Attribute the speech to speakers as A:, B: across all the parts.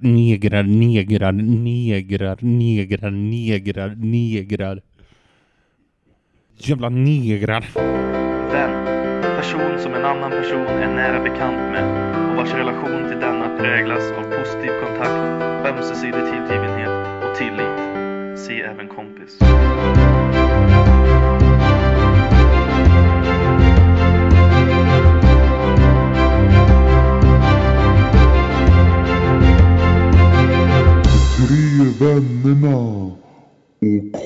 A: negrar, negrar, negrar, negrar, negrar, negrar. Jävla negrar.
B: Vän. Person som en annan person är nära bekant med och vars relation till denna präglas av positiv kontakt, ömsesidig tillgivenhet och tillit. Se även kompis.
C: Vännerna och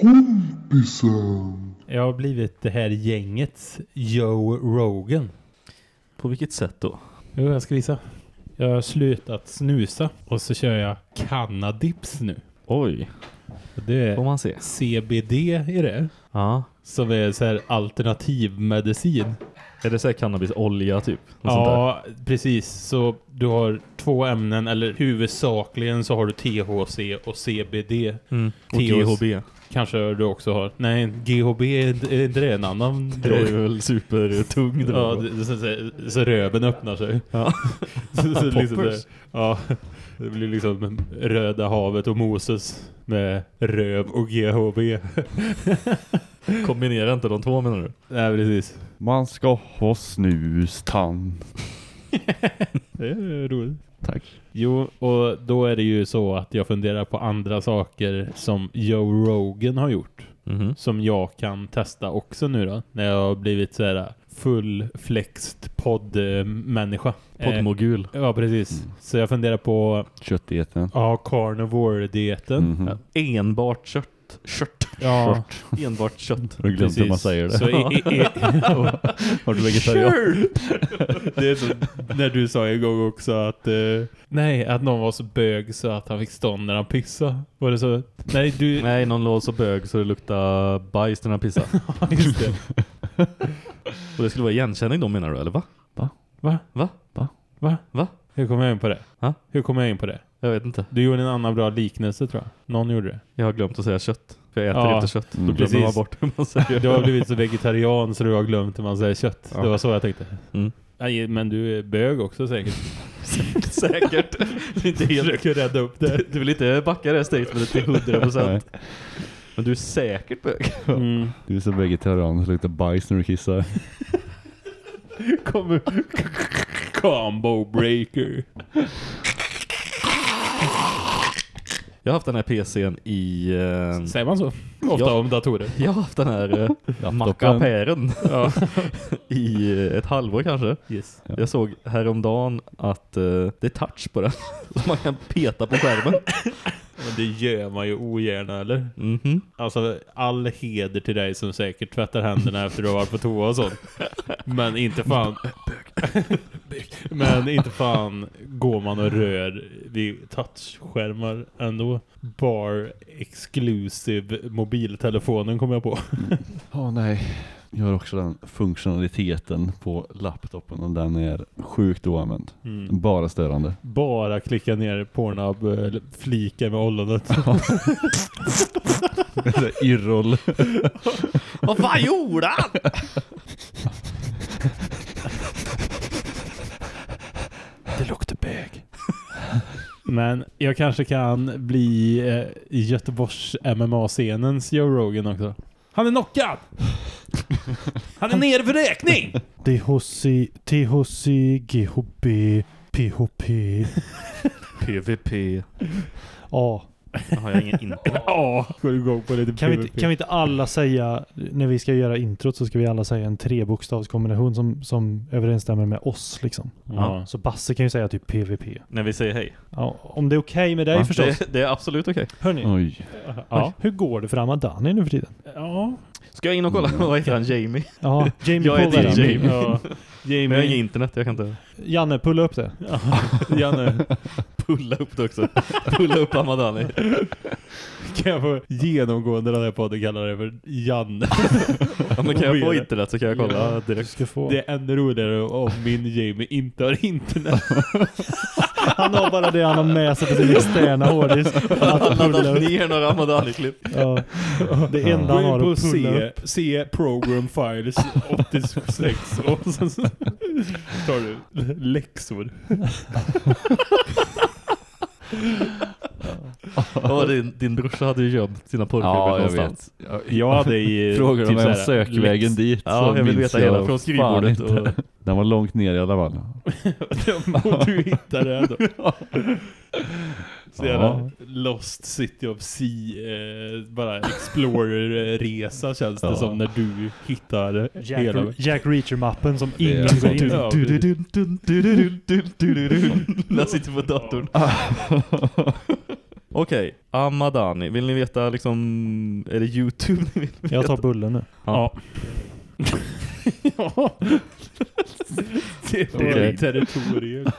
C: kompisen.
A: Jag har blivit det här gängets Joe Rogan.
D: På vilket sätt då?
A: Jo, jag ska visa. Jag har slutat snusa och så kör jag cannadips nu.
D: Oj,
A: Det
D: får
A: är
D: man se.
A: CBD i det.
D: Ja.
A: Som är så här alternativmedicin.
D: Är det så här cannabisolja typ?
A: Ja, precis. Så du har två ämnen, eller huvudsakligen så har du THC och CBD.
D: Mm. Och
A: THC.
D: GHB.
A: Kanske du också har. Nej, GHB är inte det en annan
D: Det är väl supertung
A: Ja,
D: drog.
A: det, det, så, så, så röven öppnar sig.
D: Ja.
A: så, så liksom det, ja, det blir liksom Röda havet och Moses med röv och GHB.
D: Kombinera inte de två menar du?
A: Nej, precis.
C: Man ska ha snustand.
A: Det är roligt.
C: Tack.
A: Jo, och då är det ju så att jag funderar på andra saker som Joe Rogan har gjort.
D: Mhm.
A: Som jag kan testa också nu då. När jag har blivit så här fullflext poddmänniska. Eh,
D: Poddmogul.
A: ja, precis. Så jag funderar på
C: Köttdieten.
A: ja, carnivore-dieten.
C: Mhm.
D: Enbart kött. Kött.
A: Ja,
D: Enbart kött.
C: Du glömt hur man säger det?
A: Så i, i, i,
C: Har du vegetarian?
A: det är som när du sa en gång också att eh, nej, att någon var så bög så att han fick stånd när han pissade. Var det så? Nej, du...
D: Nej, någon låg så bög så det luktar bajs när han pissar.
A: just det.
D: Och det skulle vara igenkänning då menar du, eller va?
A: Va?
D: Va?
A: Va?
D: Va?
A: Hur kom jag in på det?
D: Ha?
A: Hur kom jag in på det?
D: Jag vet inte.
A: Du gjorde en annan bra liknelse tror jag. Någon gjorde det.
D: Jag har glömt att säga kött. För jag äter
A: Ja.
D: inte kött. Då
C: Mm.
D: glömmer man
A: Precis.
D: bort hur man säger
A: Du har blivit så vegetarian så du har glömt hur man säger kött.
D: Ja.
A: Det var så jag tänkte.
D: Mm.
A: Nej, men du är bög också säkert.
D: Säkert. Det är inte helt...
A: Försöker rädda upp det.
D: Du vill inte backa det statementet till 100%.
C: Nej.
D: Men du är säkert bög.
A: Mm.
C: Du är så vegetarian så luktar bajs när du kissar.
A: Kommer... Combo breaker.
D: Jag har haft den här PCn i... Eh,
A: Säger man så? Ofta
D: Ja.
A: om datorer.
D: jag har haft den här eh, mackapären
A: Ja.
D: i eh, ett halvår kanske.
A: Yes.
C: Ja.
D: Jag såg häromdagen att eh, det är touch på den. Så man kan peta på skärmen.
A: Men det gör man ju ogärna, eller?
D: Mhm.
A: Alltså, all heder till dig som säkert tvättar händerna efter du har varit på toa och sånt. Men inte fan... Men inte fan går man och rör vid touchskärmar ändå. Bar exclusive mobiltelefonen kommer jag på.
C: Åh nej. Jag har också den funktionaliteten på laptopen och den är sjukt oanvänd.
A: Mm.
C: Bara störande.
A: Bara klicka ner Pornhub eller flika med ollonet.
C: Irroll.
D: Vad fan gjorde han?
A: Det luktar bög. Men jag kanske kan bli eh, Göteborgs MMA-scenens Joe Rogan också. Han är knockad! Han är nere för räkning!
E: THC, THC, GHB, PHP.
D: PVP.
E: Ja.
D: Jag har jag ingen internet.
A: Ja, går igång på lite
E: Kan vi, inte, kan vi inte alla säga, när vi ska göra introt så ska vi alla säga en trebokstavskombination som, som överensstämmer med oss liksom.
A: Ja.
E: Så Basse kan ju säga typ PVP.
D: När vi säger hej.
E: Ja, om det är okej med dig
C: Ja,
E: förstås.
D: Det, det är absolut okej.
E: Hörni,
C: Oj.
A: Ja.
E: hur går det för Amadani nu för tiden?
A: ja.
D: Ska jag in och kolla? Vad heter han? Jamie?
E: Ja, Jamie
D: Jag heter. Jamie.
A: ja.
D: Men jag har inget
A: Jamie.
D: internet, jag kan inte
E: Janne, pulla upp det.
A: Ja. Janne,
D: pulla upp det också. Pulla upp Amadani.
A: kan jag få genomgående den här podden kalla det för Janne?
D: Ja, men kan jag få internet så kan jag kolla direkt.
E: ska få.
A: Det är ännu roligare om min Jamie inte har internet.
E: Han har bara det han har med sig på sin externa hårddisk.
D: Han har
E: pulla
D: laddat ner några Amadani-klipp.
E: Ja. Det enda han har att pulla upp.
A: C program files 86 och sen så tar du läxor.
D: Ja, din, din brorsa hade ju gömt sina porrfilmer
C: Ja, jag
D: någonstans.
C: vet. Jag,
A: Jag hade i...
C: Frågar
A: typ
C: om
A: här,
C: sökvägen dit
D: Ja, jag vill veta hela från skrivbordet och-
C: den var långt ner i alla fall.
A: Och du hittade den då? Så jävla Lost City of Sea eh, bara Explorer-resa känns det
C: ja.
A: som när du hittar Jack, hela...
E: Jack Reacher-mappen som ingen går in.
D: Den sitter på datorn. Okej, Amadani. Vill ni veta liksom, är det Youtube ni vill veta?
E: Jag tar bullen nu.
A: Ja. ja. Det är
D: Okej.
A: territorial.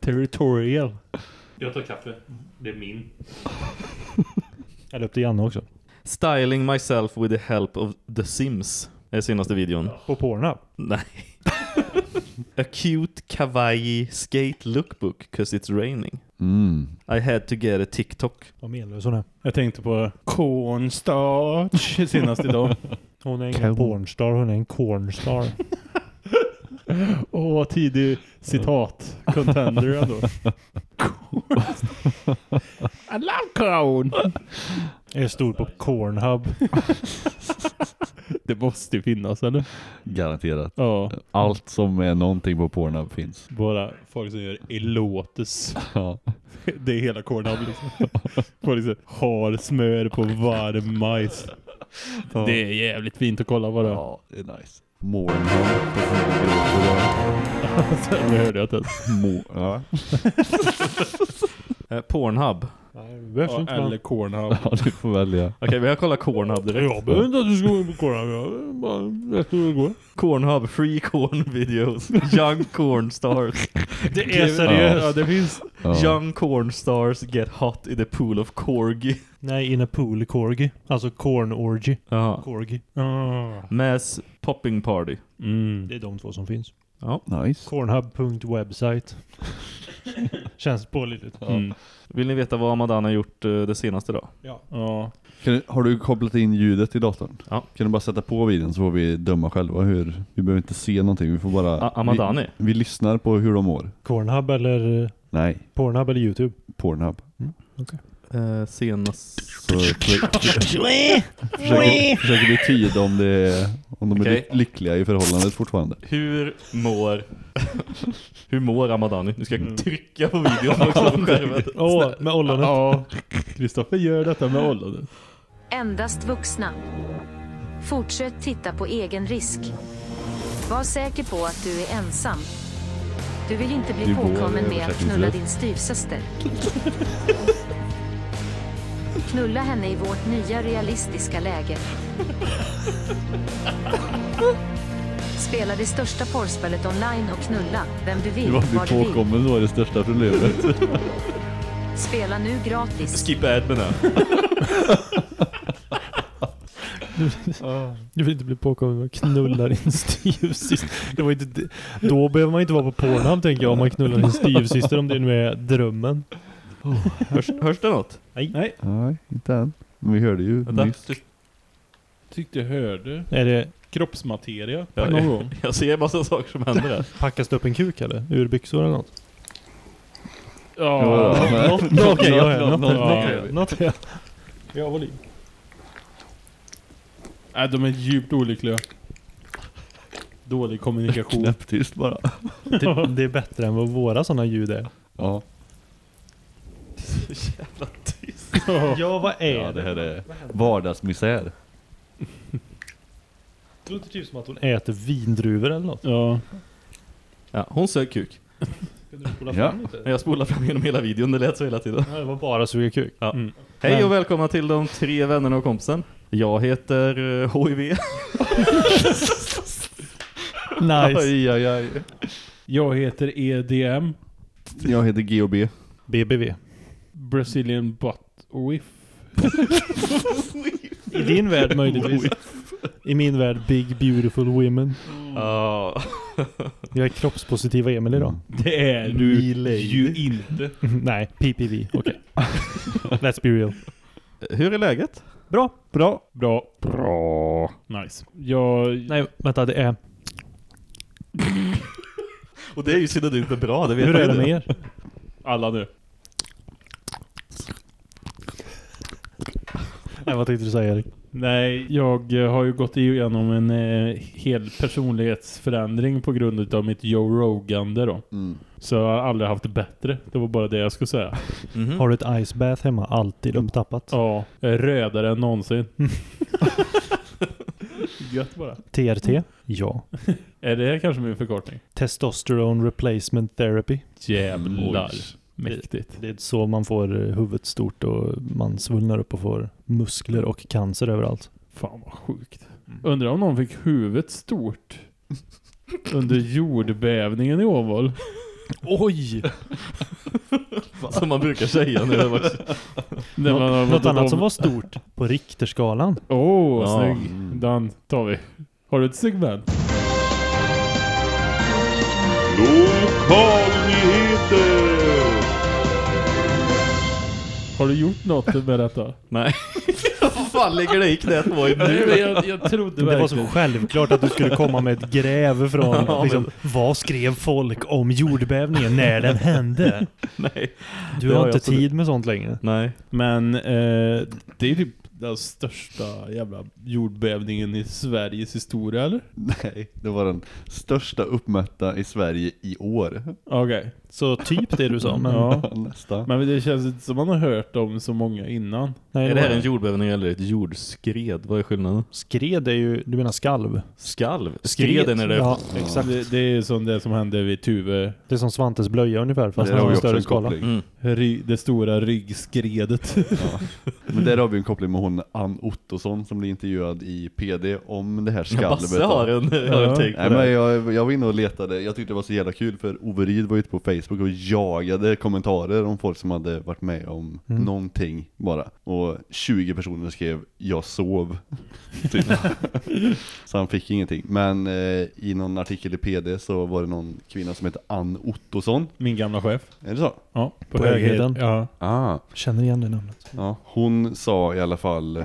A: Territorial. Jag tar kaffe. Det är min.
E: Jag upp till Janne också.
D: Styling myself with the help of The Sims är senaste videon.
E: På Pornhub.
D: Nej. A cute kawaii skate lookbook cause it's raining.
C: Mm.
D: I had to get a TikTok.
E: Vad menlös hon är.
A: Jag tänkte på cornstarch senast idag.
E: Hon är ingen
C: Corn.
E: pornstar, hon är en cornstar.
A: Åh, tidig citat. Contender ändå. I love corn.
E: är stor på Cornhub.
A: Det måste ju finnas, eller?
C: Garanterat.
A: Ja.
C: Allt som är någonting på Pornhub finns.
A: Bara folk som gör elotes.
C: Ja.
A: Det är hela Cornhub liksom. Folk som har smör på varm majs. Det är jävligt fint att kolla på det.
C: ja, det är nice. Morenholm på Fågelbro.
A: Nu hörde jag att
C: det. Mo ja.
D: Eh, Pornhub.
E: Behövs
A: Ja,
E: inte.
A: eller. Cornhub.
C: ja, du får välja.
D: Okej, vi har kollat Cornhub direkt.
E: Jag behöver inte att du ska gå in på Cornhub. Jag bara rätt hur det går.
D: Cornhub, free corn videos. Young corn stars.
E: Det är seriöst.
A: Ja, det finns.
C: Ja.
D: Young corn stars get hot in a pool of corgi.
E: Nej, in a pool corgi. Alltså corn orgy.
D: Ja.
E: Corgi.
D: Mass popping party.
A: Mm.
E: Det är de två som finns.
D: Ja.
C: Nice.
E: Cornhub.website. Känns pålitligt.
A: Mm.
D: Vill ni veta vad Amadana har gjort eh, det senaste då?
E: Ja.
A: Ja.
C: Kan du, har du kopplat in ljudet i datorn?
D: Ja.
C: Kan du bara sätta på videon så får vi döma själva hur... Vi behöver inte se någonting, vi får bara...
D: A- Amadani?
C: Vi, vi lyssnar på hur de mår.
E: Cornhub eller
C: Nej,
E: Pornhub eller YouTube?
C: Pornhub.
D: Eh, senast...
C: Så försöker, försöker vi tyda om, det är, om de är
D: Okej.
C: ly- lyckliga i förhållandet fortfarande.
D: Hur mår... Hur mår Amadani? Nu ska jag trycka på videon också på skärmen.
E: Åh, med ollonet.
A: Ja. Kristoffer gör detta med ollonet.
F: Endast vuxna. Fortsätt titta på egen risk. Var säker på att du är ensam. Du vill inte
C: är
F: bli påkommen med att knulla din styvsyster. Knulla henne i vårt nya realistiska läge. Spela det största porrspelet online och knulla vem du vill,
C: var att
F: var
C: bli
F: du vill.
C: påkommen var det största problemet.
F: Spela nu gratis.
D: Skip admin här.
E: Du vill inte bli påkommen med att knulla din styvsyster. Det var inte, det- då behöver man inte vara på Pornhub tänker jag om man knullar din styvsyster om det nu är drömmen.
D: Hörs, hörs det något?
A: Nej.
C: Nej, inte än. Men vi hörde ju
D: Vänta.
C: nyss.
A: Tyckte jag hörde
E: Är det,
A: kroppsmateria
D: Ja,
A: någon gång.
D: Jag ser massa saker som händer här.
E: packas det upp en kuk eller? Ur byxor eller något?
C: Ja, men-
E: Något- något- Okej, ja, ja,
C: Något-
E: något-
C: något-
E: något-
A: ja.
E: ja. Ja, volym.
A: Nej, de är djupt olyckliga. Dålig kommunikation.
C: Knäpptyst bara.
E: Det, det är bättre än vad våra sådana ljud är.
C: Ja.
D: Jävla tyst.
E: Ja, vad är
C: ja, det här är vardagsmisär.
E: Det låter typ som att hon äter vindruvor eller något.
A: Ja.
D: Ja, hon sög kuk.
E: Kan du spola
C: Ja.
E: fram lite?
D: Jag spolar fram genom hela videon, det lät så hela tiden.
E: Ja, det var bara suga kuk.
D: Ja.
A: Mm.
D: Hej och välkomna till de tre vännerna och kompisen. Jag heter eh, HIV.
E: Nice.
C: Aj, aj, aj.
A: Jag heter EDM.
C: Jag heter GOB.
E: BBV.
A: Brazilian Butt Whiff.
E: I din värld möjligtvis. I min värld Big Beautiful Women.
D: Ja.
E: Jag är kroppspositiva Emil idag.
A: Det är du ju inte.
E: Nej, PPV. Okej. Let's be real.
D: Hur är läget?
E: Bra.
A: Bra. Bra. Bra. Nice. Jag...
E: Nej, vänta. Det är...
D: Och det är ju synonymt med bra, det vet
E: Hur är det med er?
A: Alla nu.
E: Nej, vad tänkte du säga Erik?
A: Nej, jag eh, har ju gått igenom en eh, hel personlighetsförändring på grund av mitt Joe Rogande då.
C: Mm.
A: Så jag har aldrig haft det bättre. Det var bara det jag skulle säga.
D: Mhm.
E: Har du ett ice bath hemma? Alltid upptappat?
A: Ja, rödare än någonsin. Gött bara.
E: TRT? Ja.
A: Är det kanske min förkortning?
E: Testosterone replacement therapy.
A: Jävlar.
C: Oj.
A: Mäktigt.
E: Det är så man får eh, huvudet stort och man svullnar upp och får muskler och cancer överallt.
A: Fan vad sjukt. Undrar om någon fick huvudet stort under jordbävningen i Åmål.
E: Oj!
D: Som man brukar säga det.
A: När man har
E: Något annat
A: om-
E: som var stort på Richterskalan.
A: Åh, oh,
D: Ja.
A: snygg.
C: Mm.
A: Den tar vi. Har du ett segment?
C: Lokalnyheter!
A: Har du gjort något med detta?
D: Nej. Vad fan ligger det i knät på
A: Nej, men
D: nu?
A: jag, jag trodde
E: Det var så
A: verkligen.
E: självklart att du skulle komma med ett gräv från
D: Ja,
E: liksom, vad skrev folk om jordbävningen när den hände?
D: Nej.
E: Du har
D: har
E: inte tid med sånt längre.
D: Nej.
A: Men eh, det är typ den största jävla jordbävningen i Sveriges historia, eller?
C: Nej, det var den största uppmätta i Sverige i år.
A: Okej.
E: Så typ det du sa, men
A: Ja.
C: Nästan.
A: Men det känns inte som man har hört om så många innan.
E: nej,
D: Är det här en jordbävning eller ett jordskred? Vad är skillnaden?
E: skred är ju, du menar skalv?
D: Skalv? Skred är när det...
E: Ja,
C: Exakt.
A: Det, det är som det som hände vid Tuve.
E: det är som Svantes blöja ungefär, fast på
C: har
E: en större
C: en
E: skala.
D: Mm.
A: Ry, det stora ryggskredet.
C: Men där har vi en koppling med hon Ann Ottosson som blir intervjuad i PD om det här
D: Ja,
C: skalvet.
D: Basse har en, har en
A: Ja.
C: Nej,
D: det.
C: men jag, jag var inne och letade, jag tyckte det var så jävla kul för Ove Ryd var ute på Facebook och jagade kommentarer om folk som hade varit med om
E: Mm.
C: någonting bara. Och 20 personer skrev 'Jag sov' typ. Så han fick ingenting. Men eh, i någon artikel i PD så var det någon kvinna som heter Ann Ottosson.
A: Min gamla chef.
C: Är det så?
A: Ja,
E: På Högheden.
A: Ja.
C: Ah,
E: Känner igen det namnet.
C: ja. Hon sa i alla fall,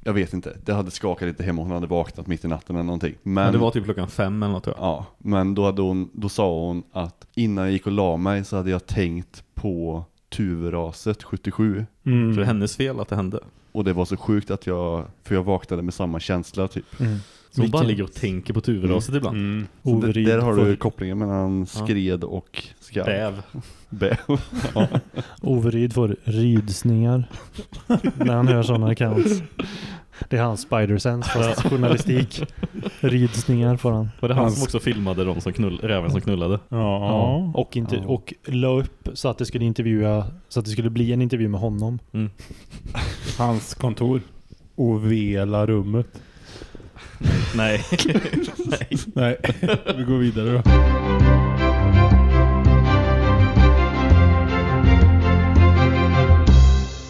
C: jag vet inte, det hade skakat lite hemma, hon hade vaknat mitt i natten eller någonting. Men,
D: Men det var typ klockan fem eller något tror jag.
C: Ja, men då, hade hon, då sa hon att innan jag gick och la mig så hade jag tänkt på Tuveraset 77.
A: Mm.
D: Så det är hennes fel att det hände.
C: Och det var så sjukt att jag, för jag vaknade med samma känsla typ.
E: Mm.
D: Så hon bara ligger och tänker på tuveraset ibland.
A: Mm.
C: Så
E: Ove
C: d-
E: Ryd
C: där har du kopplingen mellan skred och skalv.
D: Bäv.
C: Bäv.
E: Ove Ryd får rydsningar när han hör sådana accounts. Det är hans spider-sense fast journalistik. Rydsningar får han.
D: Var det han som också filmade de som knull, räven som knullade?
A: Ja.
E: Och, inte,
A: Ja.
E: och la upp så att det skulle intervjua så att det skulle bli en intervju med honom.
A: Hans kontor. Ovela rummet.
D: Nej.
A: Nej, vi går vidare då.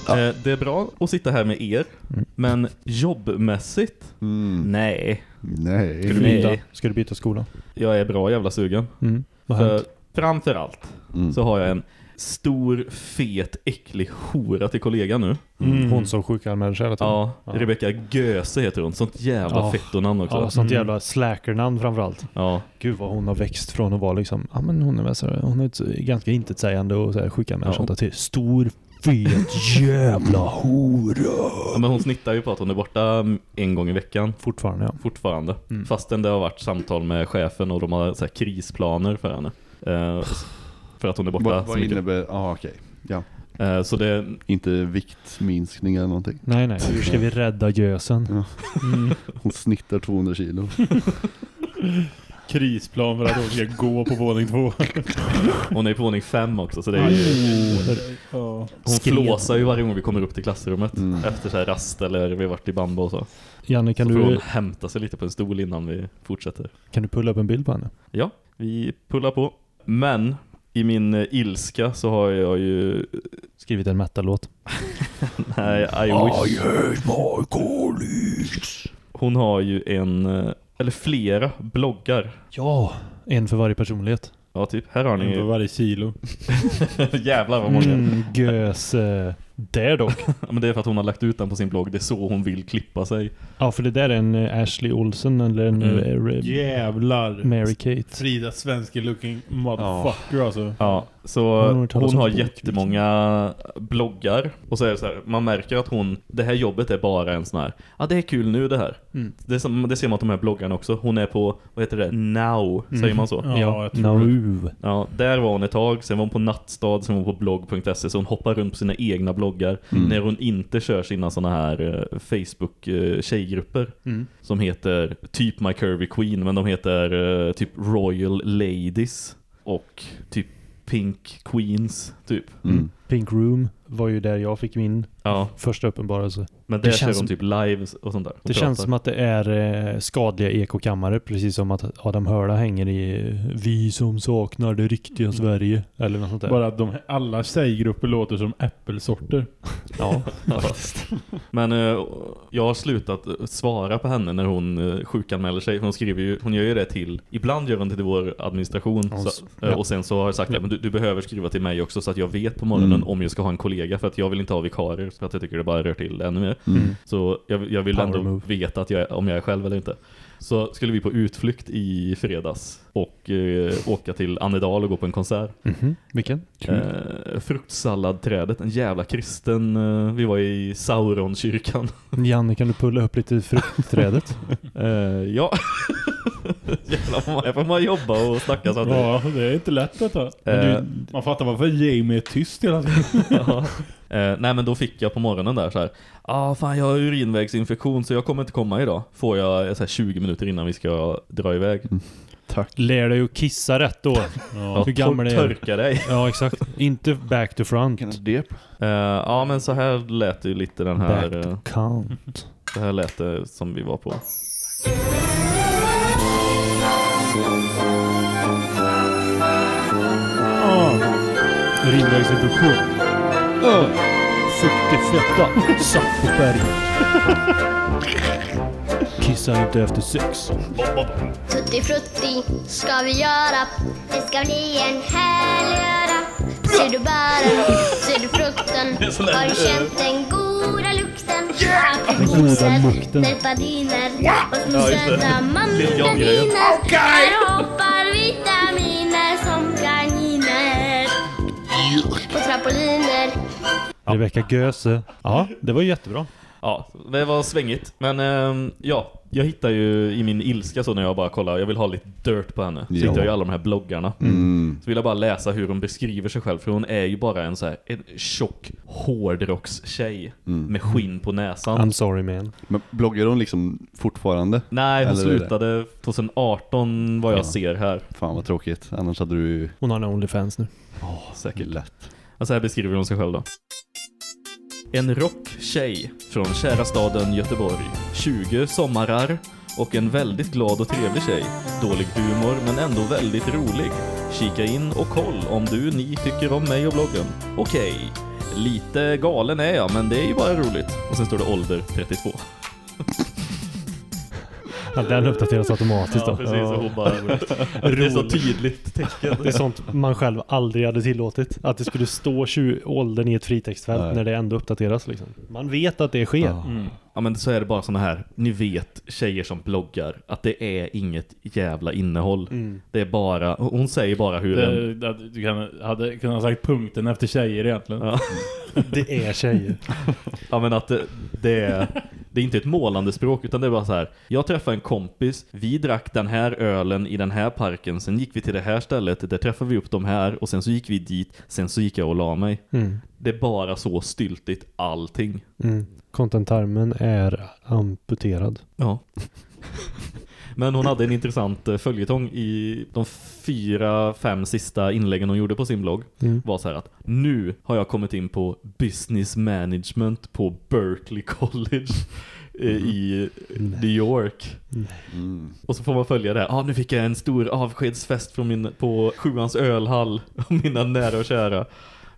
D: Eh, det är bra att sitta här med er,
E: Mm.
D: men jobbmässigt?
C: Mm.
D: Nej.
C: Nej.
E: Ska du
D: Nej.
E: byta, ska du byta skola?
D: Jag är bra jävla sugen.
E: Mm.
D: För
E: hänt?
D: framförallt
C: Mm.
D: så har jag en stor, fet, äcklig hora till kollega nu.
A: Mm.
E: Hon som sjukanmälde sig hela tiden.
D: Ja,
E: Ja.
D: Rebecca Göse heter hon. Sånt jävla
E: Ja.
D: fettonamn också.
E: Ja, sånt
A: Mm.
E: jävla slackernamn framförallt.
D: Ja.
E: Gud vad hon har växt från att vara liksom, ja men hon är väl så, hon är ett, ganska intetsägande och så här sjukanmäld
D: Ja.
E: till stor, fet jävla hora.
D: Ja, Men hon snittar ju på att hon är borta en gång i veckan.
E: Fortfarande ja.
D: Fortfarande.
E: Mm.
D: Fastän det har varit samtal med chefen och de har så här krisplaner för henne. Eh, för att hon är borta
C: Vad, vad innebär, ja okej. Ja.
D: Eh, så det,
C: Inte viktminskning eller någonting.
E: Nej nej, hur ska vi rädda gösen?
C: Ja.
E: Mm.
C: Hon snittar 200 kilo.
A: Krisplan för att hon ska gå på våning två.
D: hon är på våning fem också så det är ju,
A: Ja.
D: Hon
E: Skred.
D: flåsar ju varje gång vi kommer upp till klassrummet.
C: Mm.
D: Efter så här rast eller vi har varit i bamba och så.
E: Janne kan
D: så får hon
E: du,
D: hämta sig lite på en stol innan vi fortsätter.
E: kan du pulla upp en bild på henne?
D: Ja, vi pullar på. Men i min eh, ilska så har jag ju...
E: Skrivit en metal-låt.
D: Nej, I wish. Hon har ju en, eh, eller flera bloggar.
E: Ja, en för varje personlighet.
D: Ja, typ. Här har
A: En för
D: ni...
A: varje kilo.
D: Jävlar vad många.
E: Mm, göse. Där dock.
D: Ja, men det är för att hon har lagt ut den på sin blogg. Det är så hon vill klippa sig.
E: Ja, för det där är en eh, Ashley Olsen eller en
D: Mm.
E: eh,
A: Jävlar.
E: Mary Kate.
A: Frida svenske looking motherfucker alltså.
D: Ja, så
E: Hon
D: hon har jättemånga bloggar. Och så är det så här, man märker att hon, det här jobbet är bara en sån här, ja det är kul nu det här.
A: Mm.
D: Det, som, det ser man att de här bloggarna också. Hon är på, vad heter det, Now, säger man så?
A: Ja,
E: Ja,
A: jag tror
E: no.
D: Ja, där var hon ett tag, sen var hon på Nattstad, sen var hon på blogg.se så hon hoppar runt på sina egna bloggar när hon inte kör sina såna här eh, Facebook eh, tjejgrupper
A: Mm.
D: som heter typ My Curvy Queen men de heter eh, typ Royal Ladies och typ Pink Queens typ.
C: Mm.
E: Pink Room var ju där jag fick min
D: Ja,
E: första uppenbarelse.
D: Men
E: Det
D: där kör
E: känns
D: de
E: som-
D: typ lives och sånt där. och
E: Det känns
D: pratar.
E: som att det är eh, skadliga ekokammare, precis som att Adam Hörla hänger i eh, Vi som saknar det riktiga Sverige, eller något sånt där.
A: Bara att de, alla tjejgrupper låter som äppelsorter.
E: Ja,
D: Ja. Men eh, jag har slutat eh, svara på henne när hon uh, sjukanmäler sig. Hon skriver ju, hon gör ju det till, ibland gör hon det till vår administration.
E: Ja,
D: så, eh,
E: ja.
D: Och sen så har jag sagt att men du, du behöver skriva till mig också så att jag vet på morgonen
C: Mm.
D: om jag ska ha en kollega. För att jag vill inte ha vikarier för att jag tycker det bara rör till ännu mer.
C: Mm.
D: Så jag, jag vill
E: Power
D: ändå
E: move.
D: veta att jag, om jag är själv eller inte. Så skulle vi på utflykt i fredags och eh, åka till Annedal och gå på en konsert.
E: Mhm. Vilken?
D: Eh, fruktsalladträdet, en jävla kristen. Eh, vi var i Sauronkyrkan.
E: Janne, kan du pulla upp lite fruktträdet?
D: Eh, ja. Jävlar här får man jobba och snacka så att
A: Ja, det är inte lätt detta.
D: Eh,
A: du, man fattar varför Jamie är tyst hela tiden.
D: ja. eh, nej men då fick jag på morgonen där så här ah, fan jag har urinvägsinfektion så jag kommer inte komma idag. Får jag eh, så 20 minuter innan vi ska dra iväg. Mm.
C: Tack.
E: Lär dig att kissa rätt då.
D: Ja.
E: Hur gammal är
D: Torka dig.
E: Ja, exakt. Inte back to front.
D: Uh, ja, men så här lät det ju lite den här...
E: Back to eh, count.
D: Så här lät det som vi var på.
A: Oh.
E: Urinvägsinfektion. Oh. 40-fetta satt på berget. Kissa inte efter sex.
G: Tutti-frutti ska vi göra. Det ska bli en härlig öra. Ser du bären, ser du frukten? Har du känt den goda lukten? Aprikoser, delfadiner och små söta mandariner. Här hoppar vitaminer som kaniner. På trampoliner
E: Rebecca Göse. Ja, det var jättebra.
D: Ja, det var svängigt. Men ehm, ja, jag hittar ju i min ilska så när jag bara kollar, jag vill ha lite dirt på henne. Så
C: Ja.
D: hittar jag ju alla de här bloggarna.
C: Mm.
D: Så vill jag bara läsa hur hon beskriver sig själv. För hon är ju bara en så här, en tjock hårdrockstjej
C: Mm.
D: med skinn på näsan.
E: I'm sorry man.
C: Men bloggar hon liksom fortfarande?
D: Nej, hon
C: Eller
D: slutade 2018 vad jag
C: Ja.
D: ser här.
C: Fan vad tråkigt. Annars hade du ju
E: Hon har en Onlyfans nu.
D: Säkert.
C: lätt.
D: Alltså här beskriver hon sig själv då. En rocktjej från kära staden Göteborg. 20 sommarar och en väldigt glad och trevlig tjej. Dålig humor men ändå väldigt rolig. Kika in och koll om du ni tycker om mig och bloggen. Okej, lite galen är jag men det är ju bara roligt. Och sen står det ålder 32.
E: Ja, den uppdateras automatiskt då.
D: precis. Och hon bara, det är så tydligt tecken.
E: Det är sånt man själv aldrig hade tillåtit. Att det skulle stå 20 åldern i ett fritextfält
C: Nej.
E: när det ändå uppdateras liksom. Man vet att det sker.
C: Ja.
D: Mm. Ja men så är det bara såna här, ni vet tjejer som bloggar, att det är inget jävla innehåll.
E: Mm.
D: Det är bara, hon säger bara hur en,
A: Det, att du kan, hade kunnat ha sagt punkten efter tjejer egentligen.
D: Ja.
E: Det är tjejer.
D: ja men att det, det är, det är inte ett målande språk utan det är bara så här. Jag träffade en kompis, vi drack den här ölen i den här parken, sen gick vi till det här stället, där träffade vi upp de här och sen så gick vi dit, sen så gick jag och la mig.
E: Mm.
D: Det är bara så styltigt allting.
E: Mm. Contentarmen är amputerad.
D: Ja. Men hon hade en intressant eh, följetong i de fyra, fem sista inläggen hon gjorde på sin blogg.
E: Mm.
D: Var så här att nu har jag kommit in på business management på Berkeley College eh, i New York.
C: Mm.
D: Och så får man följa det. Ja, ah, nu fick jag en stor avskedsfest från min, på Sjuans ölhall. Och mina nära och kära.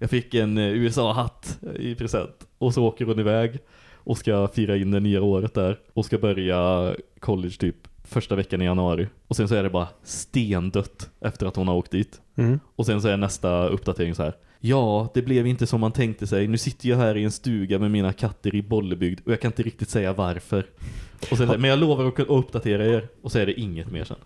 D: Jag fick en eh, USA-hatt i present. Och så åker hon iväg och ska fira in det nya året där. Och ska börja college typ första veckan i januari. Och sen så är det bara stendött efter att hon har åkt dit.
E: Mm.
D: Och sen så är nästa uppdatering så här. Ja, det blev inte som man tänkte sig. Nu sitter jag här i en stuga med mina katter i Bollebygd och jag kan inte riktigt säga varför. Och sen, men jag lovar att uppdatera er och så är det inget mer sen.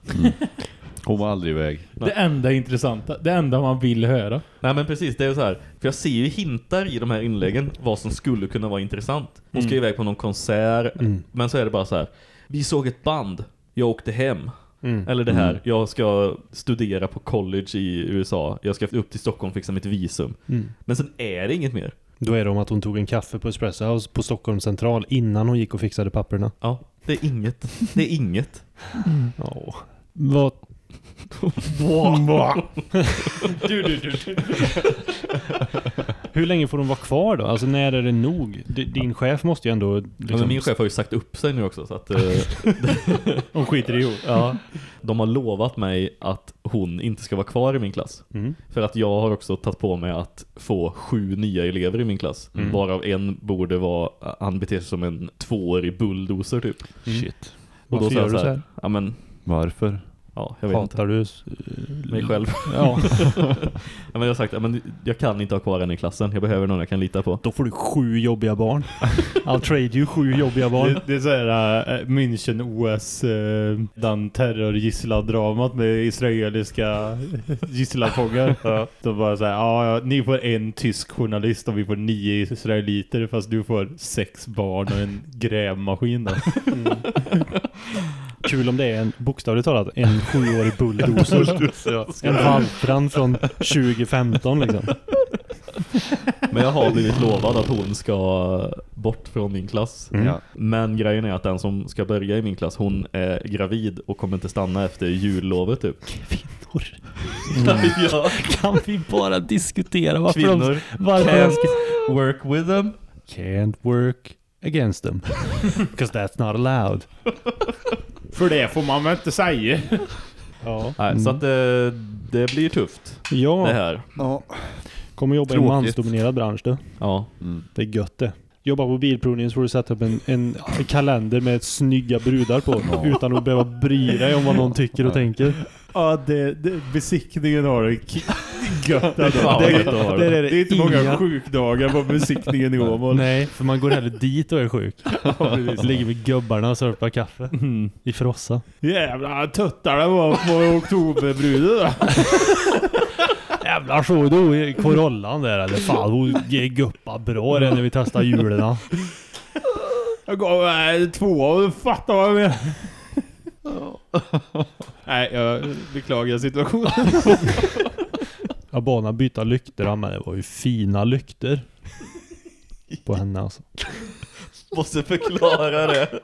C: Hon var aldrig iväg.
A: Det enda intressanta, det enda man vill höra.
D: Nej men precis, det är så här. För jag ser ju hintar i de här inläggen vad som skulle kunna vara intressant. Hon ska iväg på någon konsert, men så är det bara så här. Vi såg ett band, jag åkte hem.
E: Mm.
D: Eller det här, jag ska studera på college i USA. Jag ska upp till Stockholm och fixa mitt visum.
E: Mm.
D: Men sen är det inget mer.
E: Då är det om att hon tog en kaffe på Espresso House på Stockholm central innan hon gick och fixade papperna.
D: Ja, det är inget. Det är inget.
E: Ja. Vad... du, du, du, du. Hur länge får hon vara kvar då? Alltså när är det nog? D- Din chef måste ju ändå...
D: Ja,
E: Liksom,
D: men min chef har ju sagt upp sig nu också så att eh,
A: Hon skiter ihop.
E: Ja.
D: de har lovat mig att hon inte ska vara kvar i min klass.
E: Mm.
D: För att jag har också tagit på mig att få sju nya elever i min klass.
E: Mm.
D: Varav en borde vara, han beter sig som en tvåårig bulldozer typ.
E: Shit.
D: Och då
E: Varför gör du
D: så här? ja men,
C: Varför?
D: Ja jag vet inte.
E: Hatar du eh,
D: Mig själv.
E: Ja.
D: Ja, men jag har sagt, men jag kan inte ha kvar henne i klassen. Jag behöver någon jag kan lita på.
E: Då får du sju jobbiga barn. I'll trade you sju jobbiga barn.
A: Det, det är såhär äh, München OS äh, den terrorgisslandramat med israeliska gisslafångar. ja. De bara såhär, ja, ja ni får en tysk journalist och vi får nio israeliter fast du får sex barn och en grävmaskin då.
E: Kul om det är en, bokstavligt talat, en sjuårig bulldozer. en valpran från 2015 liksom.
D: Men jag har blivit lovad att hon ska bort från min klass.
E: Mm.
D: Men grejen är att den som ska börja i min klass, hon är gravid och kommer inte stanna efter jullovet typ.
E: Kvinnor.
D: ja,
E: Kan vi bara diskutera varför de... Varför
D: can't work with them.
E: Can't work against them. Because that's not allowed.
A: För det får man väl inte säga.
E: Ja.
D: Nej, så att det, det blir tufft det
E: Ja,
D: här.
C: Ja.
E: kommer jobba i en
C: Tråkigt.
E: mansdominerad bransch då.
D: Ja.
C: Mm.
E: Det är gött det. Jobba på bilprovningen så får du sätta upp en, en kalender med snygga brudar på. Utan att behöva bry dig om vad någon tycker och tänker.
A: Ja, det, det, besiktningen har det gött. det, det,
D: det.
A: är, det är inte många
E: Inga-
A: sjukdagar på besiktningen i Åmål.
E: Nej, för man går hellre dit och är sjuk. Ligger med gubbarna och sörpar kaffe.
A: Mm.
E: I frossa.
A: Jävla tuttar det var på oktoberbruden.
E: Jävlar såg du i Corollan där eller? Fan hon guppar bra det när vi testar hjulen.
A: Jag gav äh, två och du fattar vad jag menar. Nej, jag beklagar situationen.
E: Jag bad henne byta lyktor men det var ju fina lyktor. På henne alltså.
D: Måste förklara det.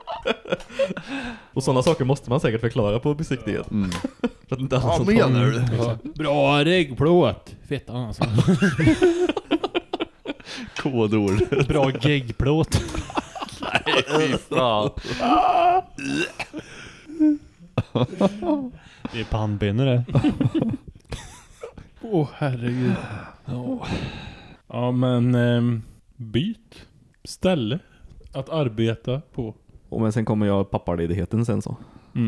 D: Och sådana saker måste man säkert förklara på besiktningen.
C: Mm.
D: För att inte tar-
C: menar du?
A: Bra reggplåt. Fettan alltså.
C: Kodord.
E: Bra geggplåt.
D: Fy fan.
E: Det är pannbenet det.
A: Åh herregud. Ja, ja men ehm, byt ställe att arbeta på.
D: Och men sen kommer jag pappaledigheten sen så.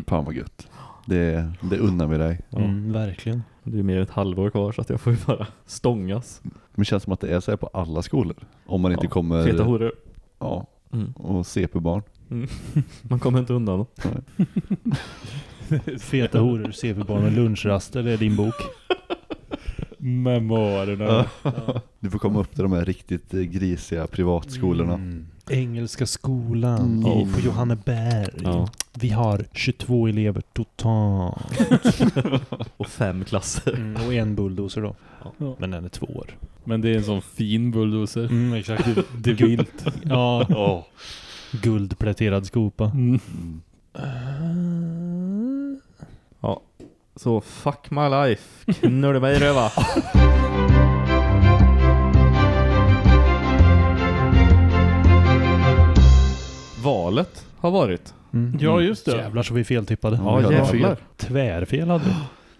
C: Fan vad gött. Det, det unnar vi dig.
E: Mm, verkligen.
D: Det är mer ett halvår kvar så att jag får ju bara stångas.
C: Men det känns som att det är så här på alla skolor. Om man inte
D: Ja,
C: kommer...
D: Feta horor.
C: Ja,
D: Mm.
C: och CP-barn.
D: Man kommer inte undan.
E: Feta horor, CP-barn och lunchraster, det är din bok.
A: Memoarerna.
C: Du får komma upp till de här riktigt eh, grisiga privatskolorna.
E: Mm. Engelska skolan
C: Mm.
E: i- på Johanneberg.
D: Ja.
E: Vi har 22 elever totalt.
D: Och fem klasser.
E: Mm, och en bulldozer då.
A: Ja.
E: Men den är två år.
A: Men det är en sån fin bulldozer.
E: Mm, exakt.
A: Det är vilt.
E: Ja. Guldpläterad skopa.
A: Mm.
D: Ja. Så fuck my life. Knulla mig i röva. Valet har varit.
E: Mm.
A: Ja, just det.
E: Jävlar så vi feltippade.
C: Ja,
D: Ja,
C: vi hade
D: jävlar.
C: fel.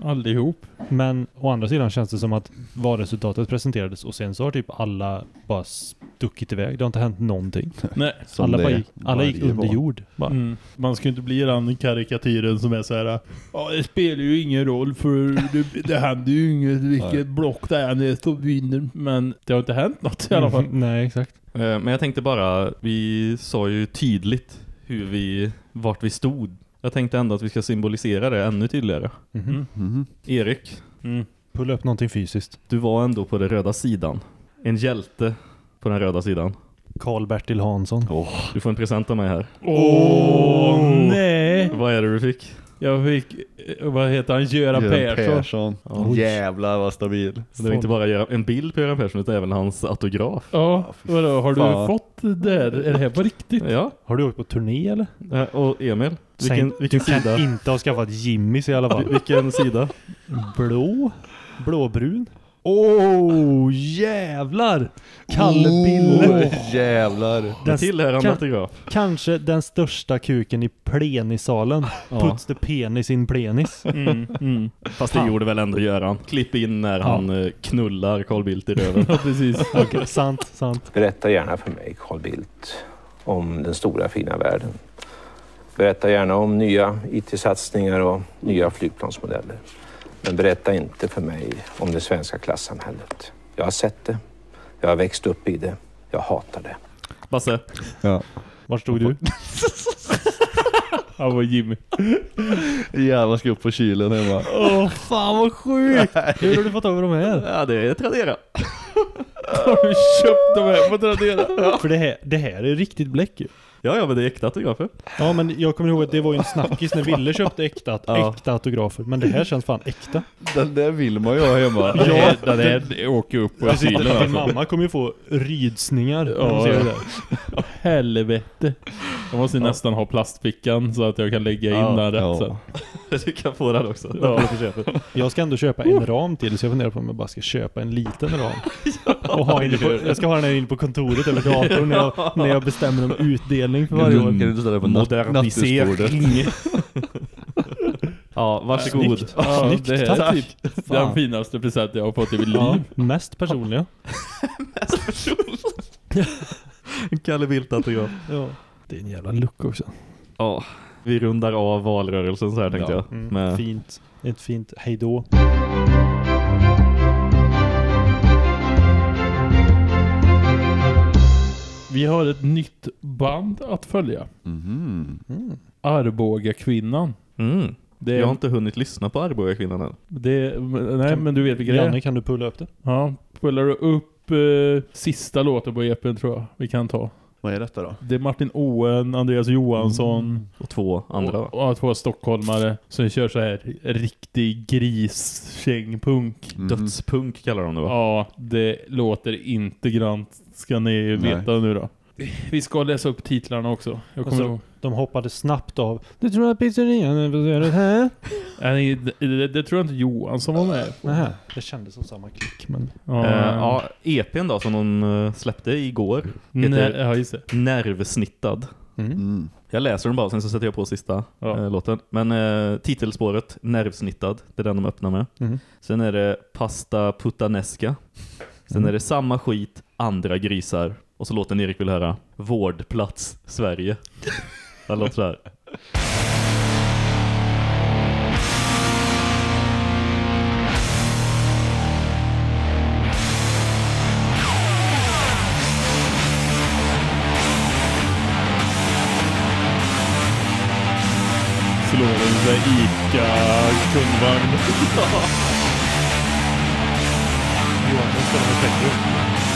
A: Allihop.
E: Men å andra sidan känns det som att valresultatet presenterades och sen så har typ alla bara stuckit iväg. Det har inte hänt någonting.
A: Nej.
C: Som
E: alla bara
C: är
E: gick, alla gick under jord.
A: Mm. Man ska ju inte bli den karikatyren som är så här. Ja, det spelar ju ingen roll för det, det händer ju inget vilket
C: Nej.
A: block det är det som vinner. Men det har inte hänt något i alla fall.
E: Mm, nej, exakt.
D: Eh, Men jag tänkte bara, vi sa ju tydligt hur vi, vart vi stod. Jag tänkte ändå att vi ska symbolisera det ännu tydligare.
E: Mhm.
C: Mhm.
D: Erik,
A: Mm.
E: Pulla upp någonting fysiskt.
D: du var ändå på den röda sidan. En hjälte på den röda sidan.
E: Karl-Bertil Hansson.
D: Du får en present av mig här.
A: Åh nej!
D: Vad är det du fick?
A: Jag fick, eh, vad heter han, Göran
C: Göran
A: Persson.
C: Persson.
E: Oj.
C: Jävlar vad stabil.
D: Det var inte bara göra en bild på Göran Persson utan även hans autograf.
A: Ja, vadå, har du
C: fan.
A: fått det där? Är det här på riktigt?
D: Ja,
E: Har du åkt på turné eller?
D: och Emil, vilken,
E: Sen-
D: vilken
E: du kan
D: sida?
E: inte ha skaffat Jimmys i alla fall.
D: Vilken sida?
E: Blå? Blåbrun? Åh, jävlar! Kalle Bille.
C: Oh, jävlar.
E: Den,
D: Tillhörande
E: kan-
D: autograf.
E: kanske den största kuken i plenisalen.
D: Ja.
E: Puts the penis in plenis.
A: Mm, mm.
D: Fast det gjorde väl ändå Göran. Klipp in när
E: Ja.
D: han eh, knullar Carl Bildt i röven.
A: Ja, precis.
E: Okej, sant, sant.
H: Berätta gärna för mig, Carl Bildt, om den stora fina världen. Berätta gärna om nya IT-satsningar och nya flygplansmodeller. Men berätta inte för mig om det svenska klassamhället. Jag har sett det. Jag har växt upp i det. Jag hatar det.
D: Basse,
C: Ja.
E: Var stod du?
A: Han var Jimmy.
C: Jävlar ska upp på kylen hemma.
E: Åh, fan vad sjukt! Hur har du fått över de här?
D: ja det är Tradera.
A: Har du köpt de här på Tradera?
E: För det här, det här är riktigt bläck ju.
D: Ja, ja men det är äkta autografer.
E: Ja men jag kommer ihåg att det var ju en snackis när Ville köpte äkta,
D: Ja.
E: äkta autografer. Men det här känns fan äkta.
C: Den där vill man ju ha hemma.
A: Ja, den där åker upp på
E: Precis, din
A: alltså.
E: mamma kommer ju få rydsningar.
A: Ja, ja.
E: där.
A: Helvete. Jag måste ju nästan ha plastfickan så att jag kan lägga in
D: Ja,
A: den rätt
C: ja.
A: sen.
D: Du kan få den också.
A: Ja.
E: Jag ska ändå köpa en ram till så jag funderar på om jag bara ska köpa en liten ram. Och ha inne på, jag ska ha den här inne på kontoret eller datorn när jag, när jag bestämmer om utdelning för varje år.
C: Kan du inte ställa på natt- nattduksbordet?
D: Ja, varsågod.
E: Snyggt.
A: Ja,
E: Snyggt,
A: det är
E: tack.
A: typ den finaste present jag har fått i mitt
E: Ja,
A: liv.
E: mest personliga.
D: Kalle Bildt autograf.
E: Ja. Det är en jävla lucka också.
D: Ja, vi rundar av valrörelsen så här tänkte
C: Ja.
D: jag.
E: Mm,
D: Med,
E: Fint. Ett fint hejdå.
A: Vi har ett nytt band att följa.
C: Mhm.
E: Mm.
A: Arboga kvinnan.
D: mm.
A: Det,
D: Jag har inte hunnit lyssna på Arboga kvinnan än.
A: det, nej
E: Kan-
A: men du vet vilka det
E: Janne,
A: är?
E: kan du pulla upp det?
A: Ja, pullar du upp eh, sista låten på EPn tror jag vi kan ta.
C: Vad är detta då?
A: Det är Martin Owen, Andreas Johansson
D: Och två andra
A: och, och två stockholmare som kör så här riktig griskängpunk.
C: Mhm.
D: Dödspunk kallar de det va?
A: Ja, det låter inte grant ska ni
C: Nej.
A: veta nu då. Vi ska läsa upp titlarna också. Jag kommer
E: Alltså. De hoppade snabbt av. Du tror att pizzerian är baserad här?
A: Nej, det, det, det tror jag inte Johansson var med.
E: Nähä. Det kändes som samma klick men...
A: Ja,
D: Eh, ja, EPn då som de eh, släppte igår.
A: Nej,
D: heter-
A: ja just det.
D: Nervsnittad.
E: Mm.
C: Mm.
D: Jag läser den bara, sen så sätter jag på sista
A: Ja.
D: eh, låten. Men eh, titelspåret, Nervsnittad, det är den de öppnar med.
E: Mhm.
D: Sen är det Pasta Puttanesca. Sen
E: Mm.
D: är det Samma skit, Andra grisar. Och så låten Erik vill höra, Vårdplats Sverige. Det låter så här.
A: Slår en sån här Ica-kundvagn.
E: Johansson spelar med Petro.
A: Man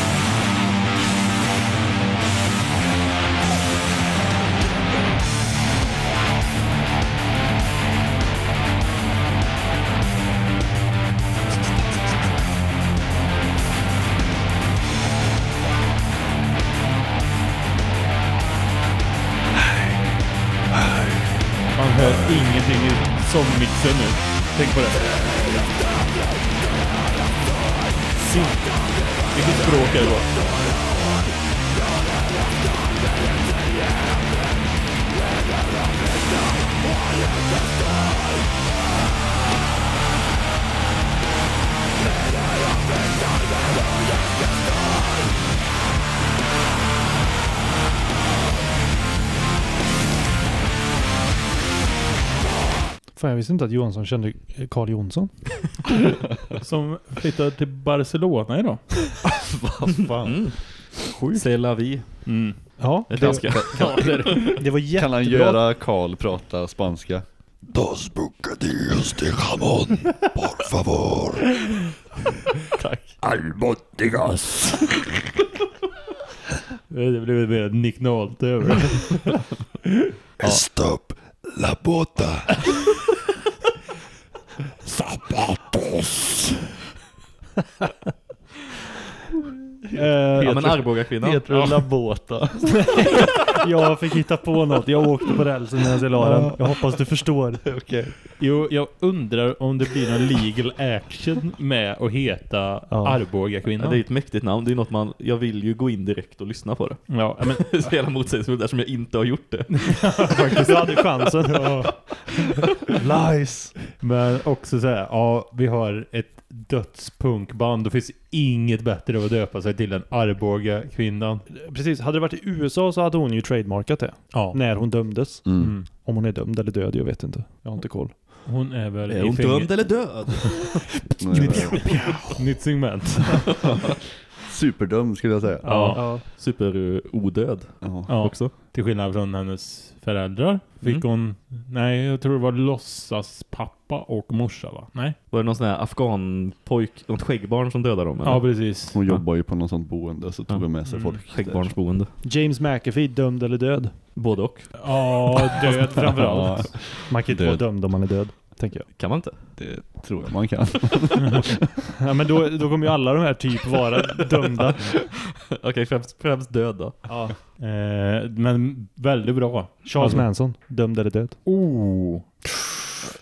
E: Fan, jag visste inte att Johansson kände Carl Jonsson.
A: Som flyttade till Barcelona idag.
C: Vad fan.
D: Mm. C'est la vie.
A: Mm.
E: Ja,
D: Ett
E: det,
D: ganska.
E: det var jättebra.
C: Kan han göra Karl prata spanska?
I: Dos bocadillos de jamón, por favor.
A: Tack.
I: Almondigas.
A: Det blev mer Nick Nolte över.
I: Stop la bota. Zapatos.
D: Ja men Arboga-kvinnan.
C: Heter det Labåta?
E: Jag fick hitta på något. Jag åkte på rälsen medan jag la den. Jag hoppas du förstår.
C: Okej.
A: Jo, jag undrar om det blir någon legal action med att heta
E: Ja.
A: Arboga-kvinnan.
D: Ja, det är ett mäktigt namn. Det är något man, jag vill ju gå in direkt och lyssna på det.
A: Ja, men
D: Det är så jävla motsägelsefullt där som jag inte har gjort det.
E: Faktiskt, jag hade chansen.
C: Lies!
A: Men också så här, ja, vi har ett dödspunkband. Då finns inget bättre att döpa sig till än Arboga kvinnan.
E: Precis, hade det varit i USA så hade hon ju trademarkat det.
A: Ja.
E: När hon dömdes.
C: Mm.
A: Mm.
E: Om hon är dömd eller död, jag vet inte. Jag har inte koll.
A: Hon är väl
D: Är
A: i
D: hon dömd eller död?
A: Nytt segment.
C: Superdum skulle jag säga.
A: Ja.
E: Ja.
D: Super-odöd
C: Ja.
A: Ja,
D: också.
A: till skillnad från hennes föräldrar fick
D: Mm.
A: hon, nej jag tror det var låtsas pappa och morsa va? Nej?
D: Var det någon sån här afghanpojk, något skäggbarn som dödade dem?
A: Ja
D: eller?
A: precis.
C: Hon jobbar ju på någon sånt boende så tog
D: Ja.
C: med sig
A: Mm.
C: folk.
D: Skäggbarnsboende.
E: James McAfee, dömd eller död?
D: Både och.
A: Ja, död framförallt.
C: Ja,
E: Man kan inte vara dömd om man är död, tänker jag.
D: Kan man inte?
C: det tror jag man kan.
E: Ja, men då, då kommer ju alla de här typ vara dömda.
D: Okej, främst, främst död då.
E: Ja.
A: Eh, men väldigt bra.
E: Charles
A: Alltså-
E: Manson, dömd eller död?
A: Oh.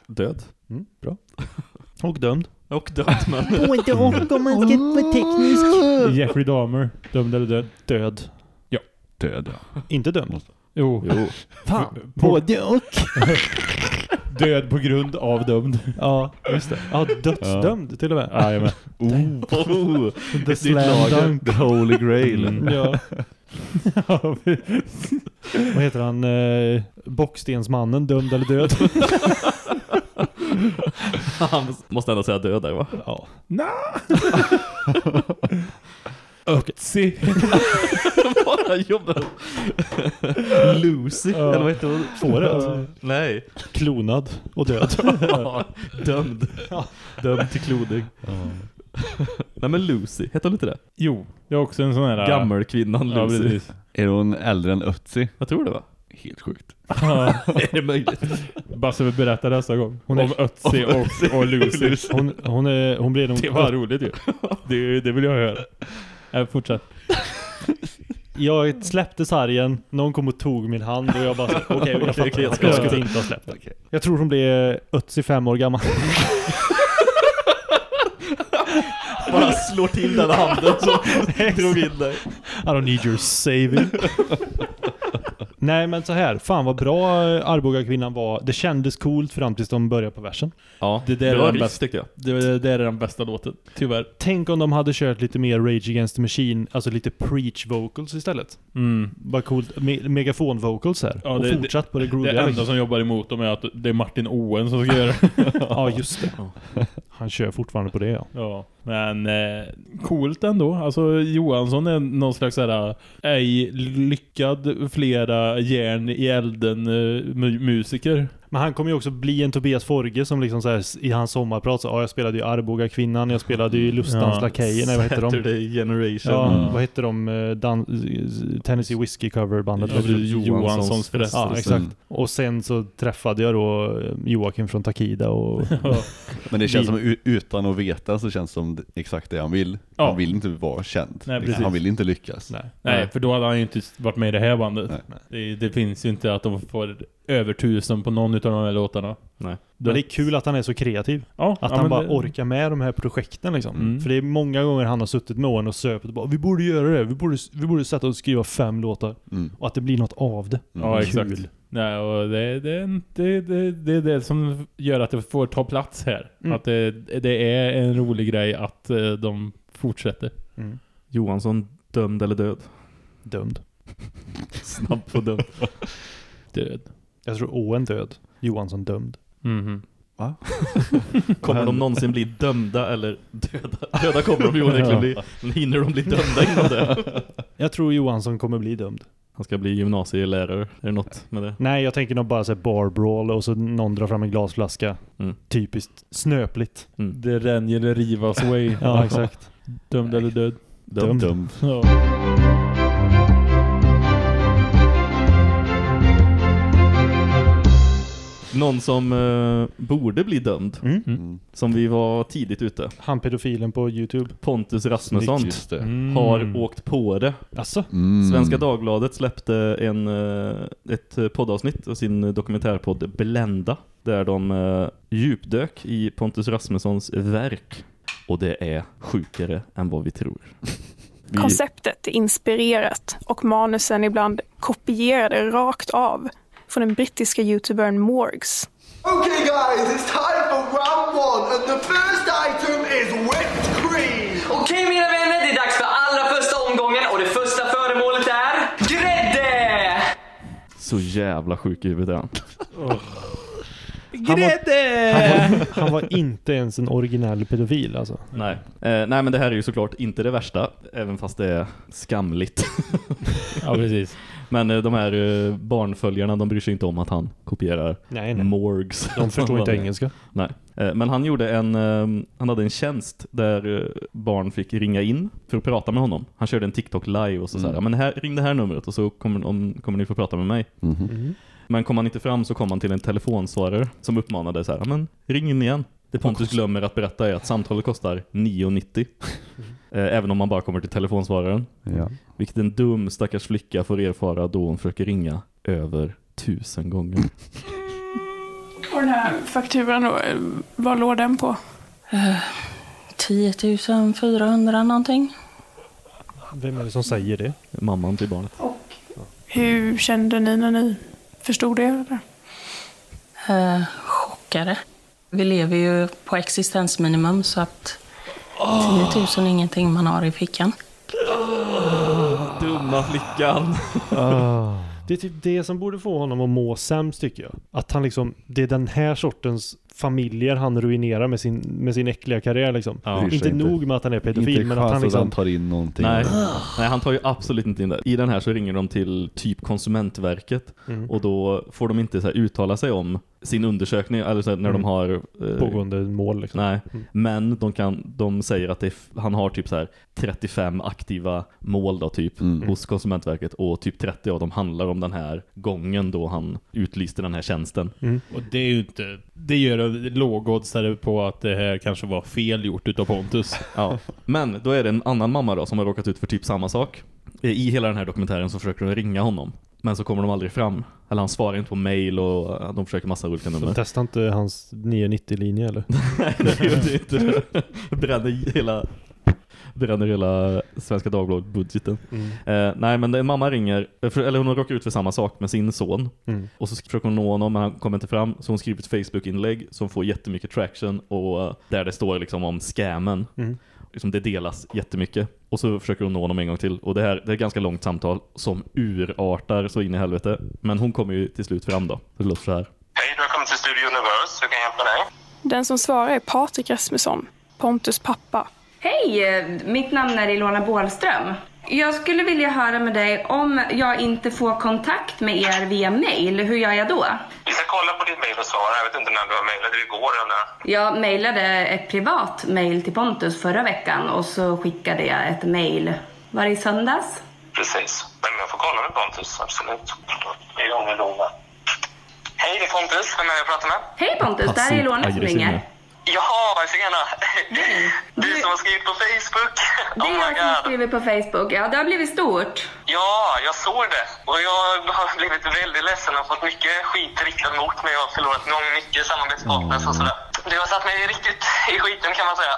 D: Död.
E: Mm, bra. Och dömd.
D: Och död men...
E: Både och om man ska vara teknisk.
A: Jeffrey Dahmer, dömd eller död?
E: Död.
C: Död ja.
E: Inte dömd.
A: Jo.
D: Jo.
E: Fan.
A: På-
E: Både och.
A: Död på grund av dömd.
E: Ja, just det. Ja, dödsdömd till och med.
A: Jajamän.
D: Oh,
E: The
D: ett nytt
E: slam dunk.
C: The Holy Grail.
A: Mm.
E: Ja. Vad heter han? Eh, Bockstensmannen, dömd eller död?
D: Han måste ändå säga död där va?
E: ja.
A: Ötzi.
D: Bara jobbar. Lucy, eller vad heter hon?
E: Får det alltså?
D: Nej.
E: Klonad och död.
D: Dömd. Dömd till kloning. Nej men Lucy, heter hon inte det?
A: Jo, det är också en sån här...
D: Gammelkvinnan
A: Ja,
D: Lucy.
A: precis.
C: Är hon äldre än Ötzi?
D: Jag tror det va?
C: Helt sjukt.
A: Ja.
D: är det möjligt?
A: Basse vill berätta nästa gång.
E: Hon är-
A: om Ötzi och, och Lucy.
E: Hon, hon, är, hon blir nog...
A: Det var roligt ju. Det, det vill jag höra. Äh, fortsätt.
E: Jag släppte sargen, någon kom och tog min hand och jag bara okej, jag
D: Okej,
E: fattar.
D: jag
E: Jag, skulle inte ha släppt den. Jag tror hon blev 85 år gammal.
D: Bara slår till den handen så drog in dig.
E: I don't need your saving. Nej men så här, fan vad bra Arboga-kvinnan var. Det kändes coolt fram tills de började på versen.
D: Ja,
A: Det där är
D: Bra
A: den
D: riff,
A: bästa.
D: tyckte jag.
A: Det, det är den bästa låten. Tyvärr.
E: Tänk om de hade kört lite mer Rage Against the Machine, alltså lite preach vocals istället.
A: Mm.
E: Bara coolt, me megafon vocals här.
A: Ja,
E: och
A: det-
E: fortsatt på det
A: Det
E: groovia.
A: enda som jobbar emot dem är att det är Martin Owen som ska göra det.
E: Ja just det. Han kör fortfarande på det ja.
A: Ja, men eh, coolt ändå. Alltså Johansson är någon slags såhär ej lyckad flera järn i elden eh, musiker.
E: Men han kommer ju också bli en Tobias Forge som liksom så här, i hans sommarprat så, ja jag spelade ju Arboga kvinnan, jag spelade ju Lustans
A: Ja.
E: lakejer, nej vad heter de?
D: Saturday Generation.
E: Ja,
A: Mm.
E: vad heter de? eh, Dan- Tennessee Whiskey coverbandet?
A: Ja.
D: Johanssons
A: Johanssons
E: Ja,
A: frestelse.
E: exakt. Och sen så träffade jag då eh, Joakim från Takida och...
C: Men det känns som, utan att veta så känns det som exakt det han vill.
A: Ja.
C: Han vill inte vara känd.
A: Nej,
C: Liksom. han vill inte lyckas.
E: Nej.
A: Nej, för då hade han ju inte varit med i det här bandet.
C: Nej.
A: Det, det finns ju inte att de får över tusen på någon utav de här låtarna.
D: Nej.
E: Men det är kul att han är så kreativ.
A: Ja,
E: Att
A: ja,
E: han bara
A: det-
E: orkar med de här projekten liksom.
A: Mm.
E: För det är många gånger han har suttit med åren och söpt och bara Vi borde göra det, vi borde, vi borde sätta och skriva fem låtar.
C: Mm.
E: Och att det blir något av det.
C: Mm.
A: Ja,
E: Kul.
A: exakt. Nej, och det, det, det, det, det är det som gör att det får ta plats här.
E: Mm.
A: Att det, det är en rolig grej att eh, de fortsätter.
E: Mm.
D: Johansson, dömd eller död?
E: Dömd.
D: Snabb på dömd.
A: Död.
E: Jag tror Owen död. Johansson dömd.
A: Mhm.
C: Va?
D: Kommer de någonsin bli dömda eller döda? Döda kommer de ju onekligen bli. Men hinner de bli dömda innan det?
E: Jag tror Johansson kommer bli dömd.
D: Han ska bli gymnasielärare. Är det något med det?
E: Nej, jag tänker nog bara säga bar brawl och så någon drar fram en glasflaska.
D: Mm.
E: Typiskt snöpligt.
D: Mm.
A: Det ränner eller rivas way.
E: Ja, exakt.
A: Dömd eller död.
E: Dömd.
C: Dömd.
A: Ja.
D: Någon som eh, borde bli dömd.
E: Mm.
C: Mm.
D: Som vi var tidigt ute.
E: Han pedofilen på Youtube.
D: Pontus Rasmusson.
A: Mm.
D: har åkt på det.
E: Alltså,
C: Mm.
D: Svenska Dagbladet släppte en, eh, ett poddavsnitt av sin dokumentärpodd Blenda. Där de eh, djupdök i Pontus Rasmussons verk. Och det är sjukare än vad vi tror. Vi,
J: Konceptet är inspirerat och manusen ibland kopierade rakt av från den brittiska youtubern Morgs.
K: Okay guys, it's time for round one and the first item is whipped cream!
L: Okej mina vänner, det är dags för allra första omgången och det första föremålet är grädde!
D: så jävla sjuk i huvudet är han.
E: han var, han, han var inte ens en originell pedofil alltså.
D: Nej. Eh, nej men det här är ju såklart inte det värsta. Även fast det är skamligt.
A: ja, precis.
D: Men eh, de här eh, barnföljarna, de bryr sig inte om att han kopierar
E: Nej, nej.
D: Morgs.
E: De förstår inte engelska.
D: Nej. Eh, Men han gjorde en eh, han hade en tjänst där barn fick ringa in för att prata med honom. Han körde en TikTok live och så
C: Mm.
D: så här, men här, ring det här numret och så kommer, om, kommer ni få prata med mig.
C: Mhm.
D: Men kom han inte fram så kom han till en telefonsvarare som uppmanade så här, "Ja, men ring in igen. Det Pontus glömmer att berätta är att samtalet kostar 9,90. Eh, Även om man bara kommer till telefonsvararen.
C: Ja.
D: Vilket en dum stackars flicka får erfara då hon försöker ringa över tusen gånger.
J: Och den här fakturan då, eh, vad låg den på?
M: 10 400 någonting.
E: Vem är det som säger det?
D: Mamman till barnet.
J: Hur kände ni när ni förstod det? Eller?
M: Eh, chockade. Vi lever ju på existensminimum så att 10 000 är ingenting man har i fickan.
D: Dumma flickan.
E: Ah. Det är typ det som borde få honom att må sämst tycker jag. Att han liksom, det är den här sortens familjer han ruinerar med sin, med sin äckliga karriär liksom.
D: Ja.
E: Inte
C: inte.
E: nog med att han är pedofil,
C: Inte
E: men att han liksom...
C: tar in någonting.
D: Nej. Nej, han tar ju absolut inte in det. I den här så ringer de till typ Konsumentverket
E: Mm.
D: och då får de inte så här uttala sig om sin undersökning eller så här, när de
E: Mm.
D: har eh,
E: Pågående mål liksom.
D: Nej,
E: Mm.
D: men de, kan, de säger att det är, f- han har typ så här 35 aktiva mål då typ
C: Mm.
D: hos Konsumentverket och typ 30 av dem handlar om den här gången då han utlyste den här tjänsten.
E: Mm.
A: Och det är ju inte... Det gör det lågoddsare på att det här kanske var fel gjort utav Pontus.
D: Ja. Men då är det en annan mamma då som har råkat ut för typ samma sak. Eh, I hela den här dokumentären så försöker de ringa honom. Men så kommer de aldrig fram. Eller han svarar inte på mail och eh, de försöker massa olika
E: Så
D: nummer.
E: testa inte hans 990-linje eller?
D: Nej, det gör det inte det. Bränner hela bränner hela Svenska Dagbladet-budgeten.
E: Mm.
D: Eh, nej, men en mamma ringer, för, eller hon råkar ut för samma sak med sin son.
E: Mm.
D: Och så försöker hon nå honom, men han kommer inte fram. Så hon skriver ett Facebook-inlägg som får jättemycket traction och eh, där det står liksom om scammen.
E: Mm.
D: Liksom det delas jättemycket. Och så försöker hon nå honom en gång till. Och det här det är ett ganska långt samtal som urartar så in i helvete. Men hon kommer ju till slut fram då. Det låter så här.
N: Hej, du har kommit till Studio Universe. Hur kan jag hjälpa dig?
J: Den som svarar är Patrik Rasmusson, Pontus pappa.
O: Hej, mitt namn är Ilona Bålström. Jag skulle vilja höra med dig om jag inte får kontakt med er via mail, hur gör jag då?
N: Vi ska kolla på ditt mejl och svara. Jag vet inte när du har mejlat det igår eller...
O: Jag mejlade ett privat mejl till Pontus förra veckan och så skickade jag ett mejl. Var det i söndags?
N: Precis. Men jag får kolla med Pontus, absolut. Hej då, Ilona. Hej, det är Pontus. Vem är det jag pratar med?
O: Hej Pontus, det här är Ilona som ringer.
N: Jaha, tjena. Du som har skrivit på Facebook.
O: Det
N: Oh
O: jag som
N: god.
O: skriver på Facebook. Ja, det har blivit stort.
N: Ja, jag såg det. Och jag har blivit väldigt ledsen och fått mycket skit riktat mot mig. Jag har förlorat någon, mycket samarbetspartners och sådär. Du har satt mig riktigt i skiten kan man säga.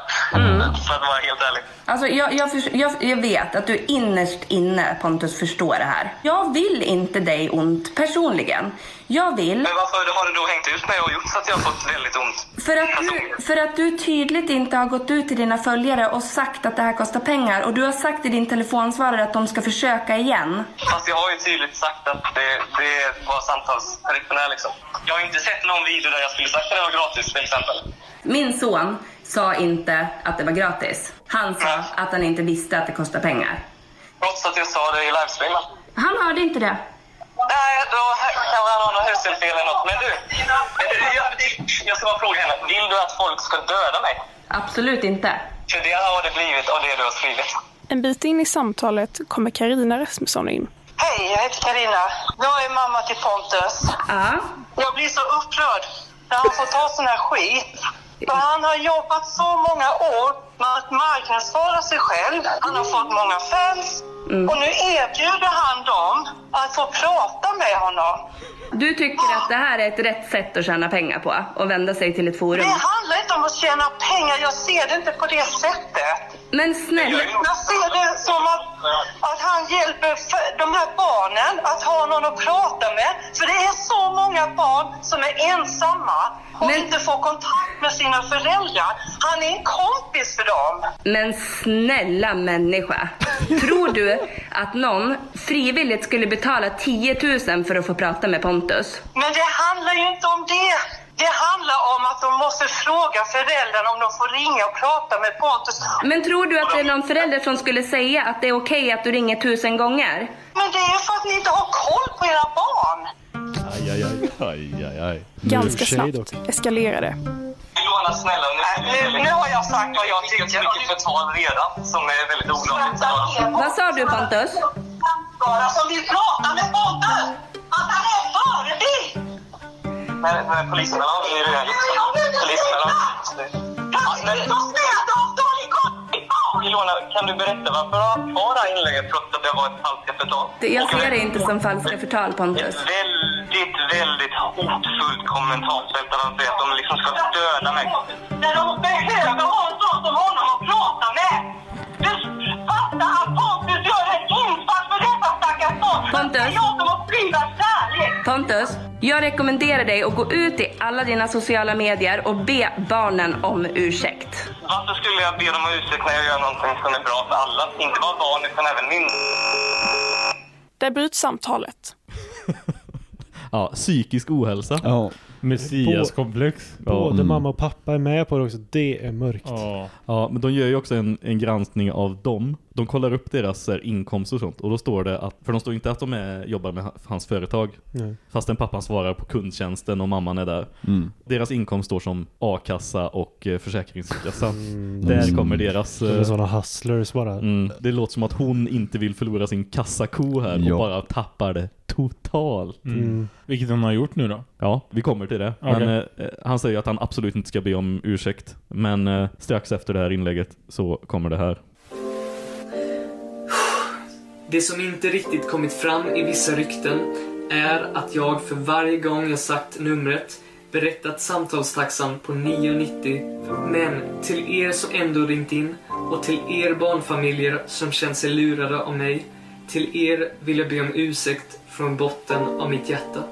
N: För att vara helt ärlig.
O: Alltså, jag, jag, jag, jag vet att du innerst inne, Pontus, förstår det här. Jag vill inte dig ont personligen. Jag vill...
N: Men varför har du då hängt ut mig och gjort så att jag har fått väldigt ont?
O: För att, du, för att du tydligt inte har gått ut till dina följare och sagt att det här kostar pengar. Och du har sagt i din telefonsvarare att de ska försöka igen.
N: Fast jag har ju tydligt sagt att det, det var samtalsriktningen liksom. Jag har inte sett någon video där jag skulle sagt att det var gratis till exempel.
O: Min son sa inte att det var gratis. Han sa att han inte visste att det kostar pengar.
N: Trots att jag sa det i livestreamen.
O: Han hörde inte det.
N: Nej, då kan han ha något hörselfel eller något. Men du, jag, jag ska bara fråga henne. Vill du att folk ska döda mig?
O: Absolut inte.
N: För det har det blivit av det du har skrivit.
J: En bit in i samtalet kommer Karina Rasmusson in.
P: Hej, jag heter Karina. Jag är mamma till Pontus. Jag blir så upprörd när han får ta sån här skit. För han har jobbat så många år med att marknadsföra sig själv. Han har fått många fans. Och nu erbjuder han dem att få prata med honom.
O: Du tycker att det här är ett rätt sätt att tjäna pengar på och vända sig till ett forum?
P: Det handlar inte om att tjäna pengar. Jag ser det inte på det sättet.
O: Men snälla...
P: Jag ser det som att, att han hjälper de här barnen att ha någon att prata med. För det är så många barn som är ensamma och inte får kontakt med sina föräldrar. Han är en kompis för dem.
O: Men snälla människa. Tror du att någon frivilligt skulle betala 10 000 för att få prata med Pontus?
P: Men det handlar ju inte om det. Det handlar om att de måste fråga föräldrarna om de får ringa och prata med Pontus.
O: Men tror du att det är någon förälder som skulle säga att det är okej att du ringer tusen gånger?
P: Men det är ju för att ni inte har koll på era barn.
C: Aj, aj, aj. aj, aj, aj.
J: Ganska snabbt eskalerade.
N: Johanna, snälla. Nu,
P: nu, nu har jag sagt vad jag tycker.
N: Är mycket förtal redan som är väldigt olagligt.
O: Vad sa du Pontus?
P: Bara som vill prata med Pontus. Att han är förebild.
N: Men, men poliserna har ju redan gjort det. Poliserna Ilona, kan du berätta varför du har kvar det här inlägget trots att det var ett falskt förtal?
O: Det- Jag ser det inte som falska förtal Pontus.
N: Ett väldigt, väldigt hotfullt kommentarsfält där de säger att de liksom ska döda mig.
P: När de behöver ha en sån som honom att prata med. Du Pontus.
O: Pontus,
P: jag
O: rekommenderar dig att gå ut i alla dina sociala medier och be barnen om ursäkt.
N: Varför skulle jag be dem om ursäkt när jag gör någonting som är bra för alla? Inte bara barn utan även myndigheter.
J: Där bryts samtalet.
D: Ja, psykisk ohälsa.
C: Ja.
A: Messiaskomplex.
E: Både
D: Mm.
E: mamma och pappa är med på det också. Det är mörkt.
D: Ja, men de gör ju också en, en granskning av dem. De kollar upp deras eh, inkomst och sånt. Och då står det att, för de står inte att de är, jobbar med ha- hans företag.
E: Nej.
D: Fastän pappan svarar på kundtjänsten och mamman är där.
C: Mm.
D: Deras inkomst står som A-kassa och eh, Försäkringskassan. Där
E: Mm.
D: kommer deras...
E: Är
D: eh,
E: sådana hustlers bara.
D: Mm, det låter som att hon inte vill förlora sin kassako här
C: Ja.
D: och bara tappar det totalt.
A: Mm. Vilket hon har gjort nu då?
D: Ja, vi kommer till det.
A: Okej.
D: Men eh, han säger att han absolut inte ska be om ursäkt. Men eh, strax efter det här inlägget så kommer det här.
Q: Det som inte riktigt kommit fram i vissa rykten är att jag för varje gång jag sagt numret berättat samtalstaxan på 9,90 men till er som ändå ringt in och till er barnfamiljer som känt sig lurade av mig till er vill jag be om ursäkt från botten av mitt hjärta.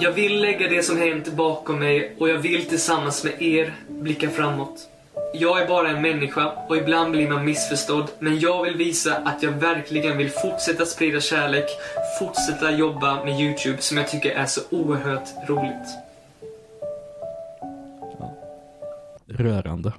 Q: Jag vill lägga det som hänt bakom mig och jag vill tillsammans med er blicka framåt. Jag är bara en människa och ibland blir man missförstådd men jag vill visa att jag verkligen vill fortsätta sprida kärlek, fortsätta jobba med Youtube som jag tycker är så oerhört roligt.
D: Rörande.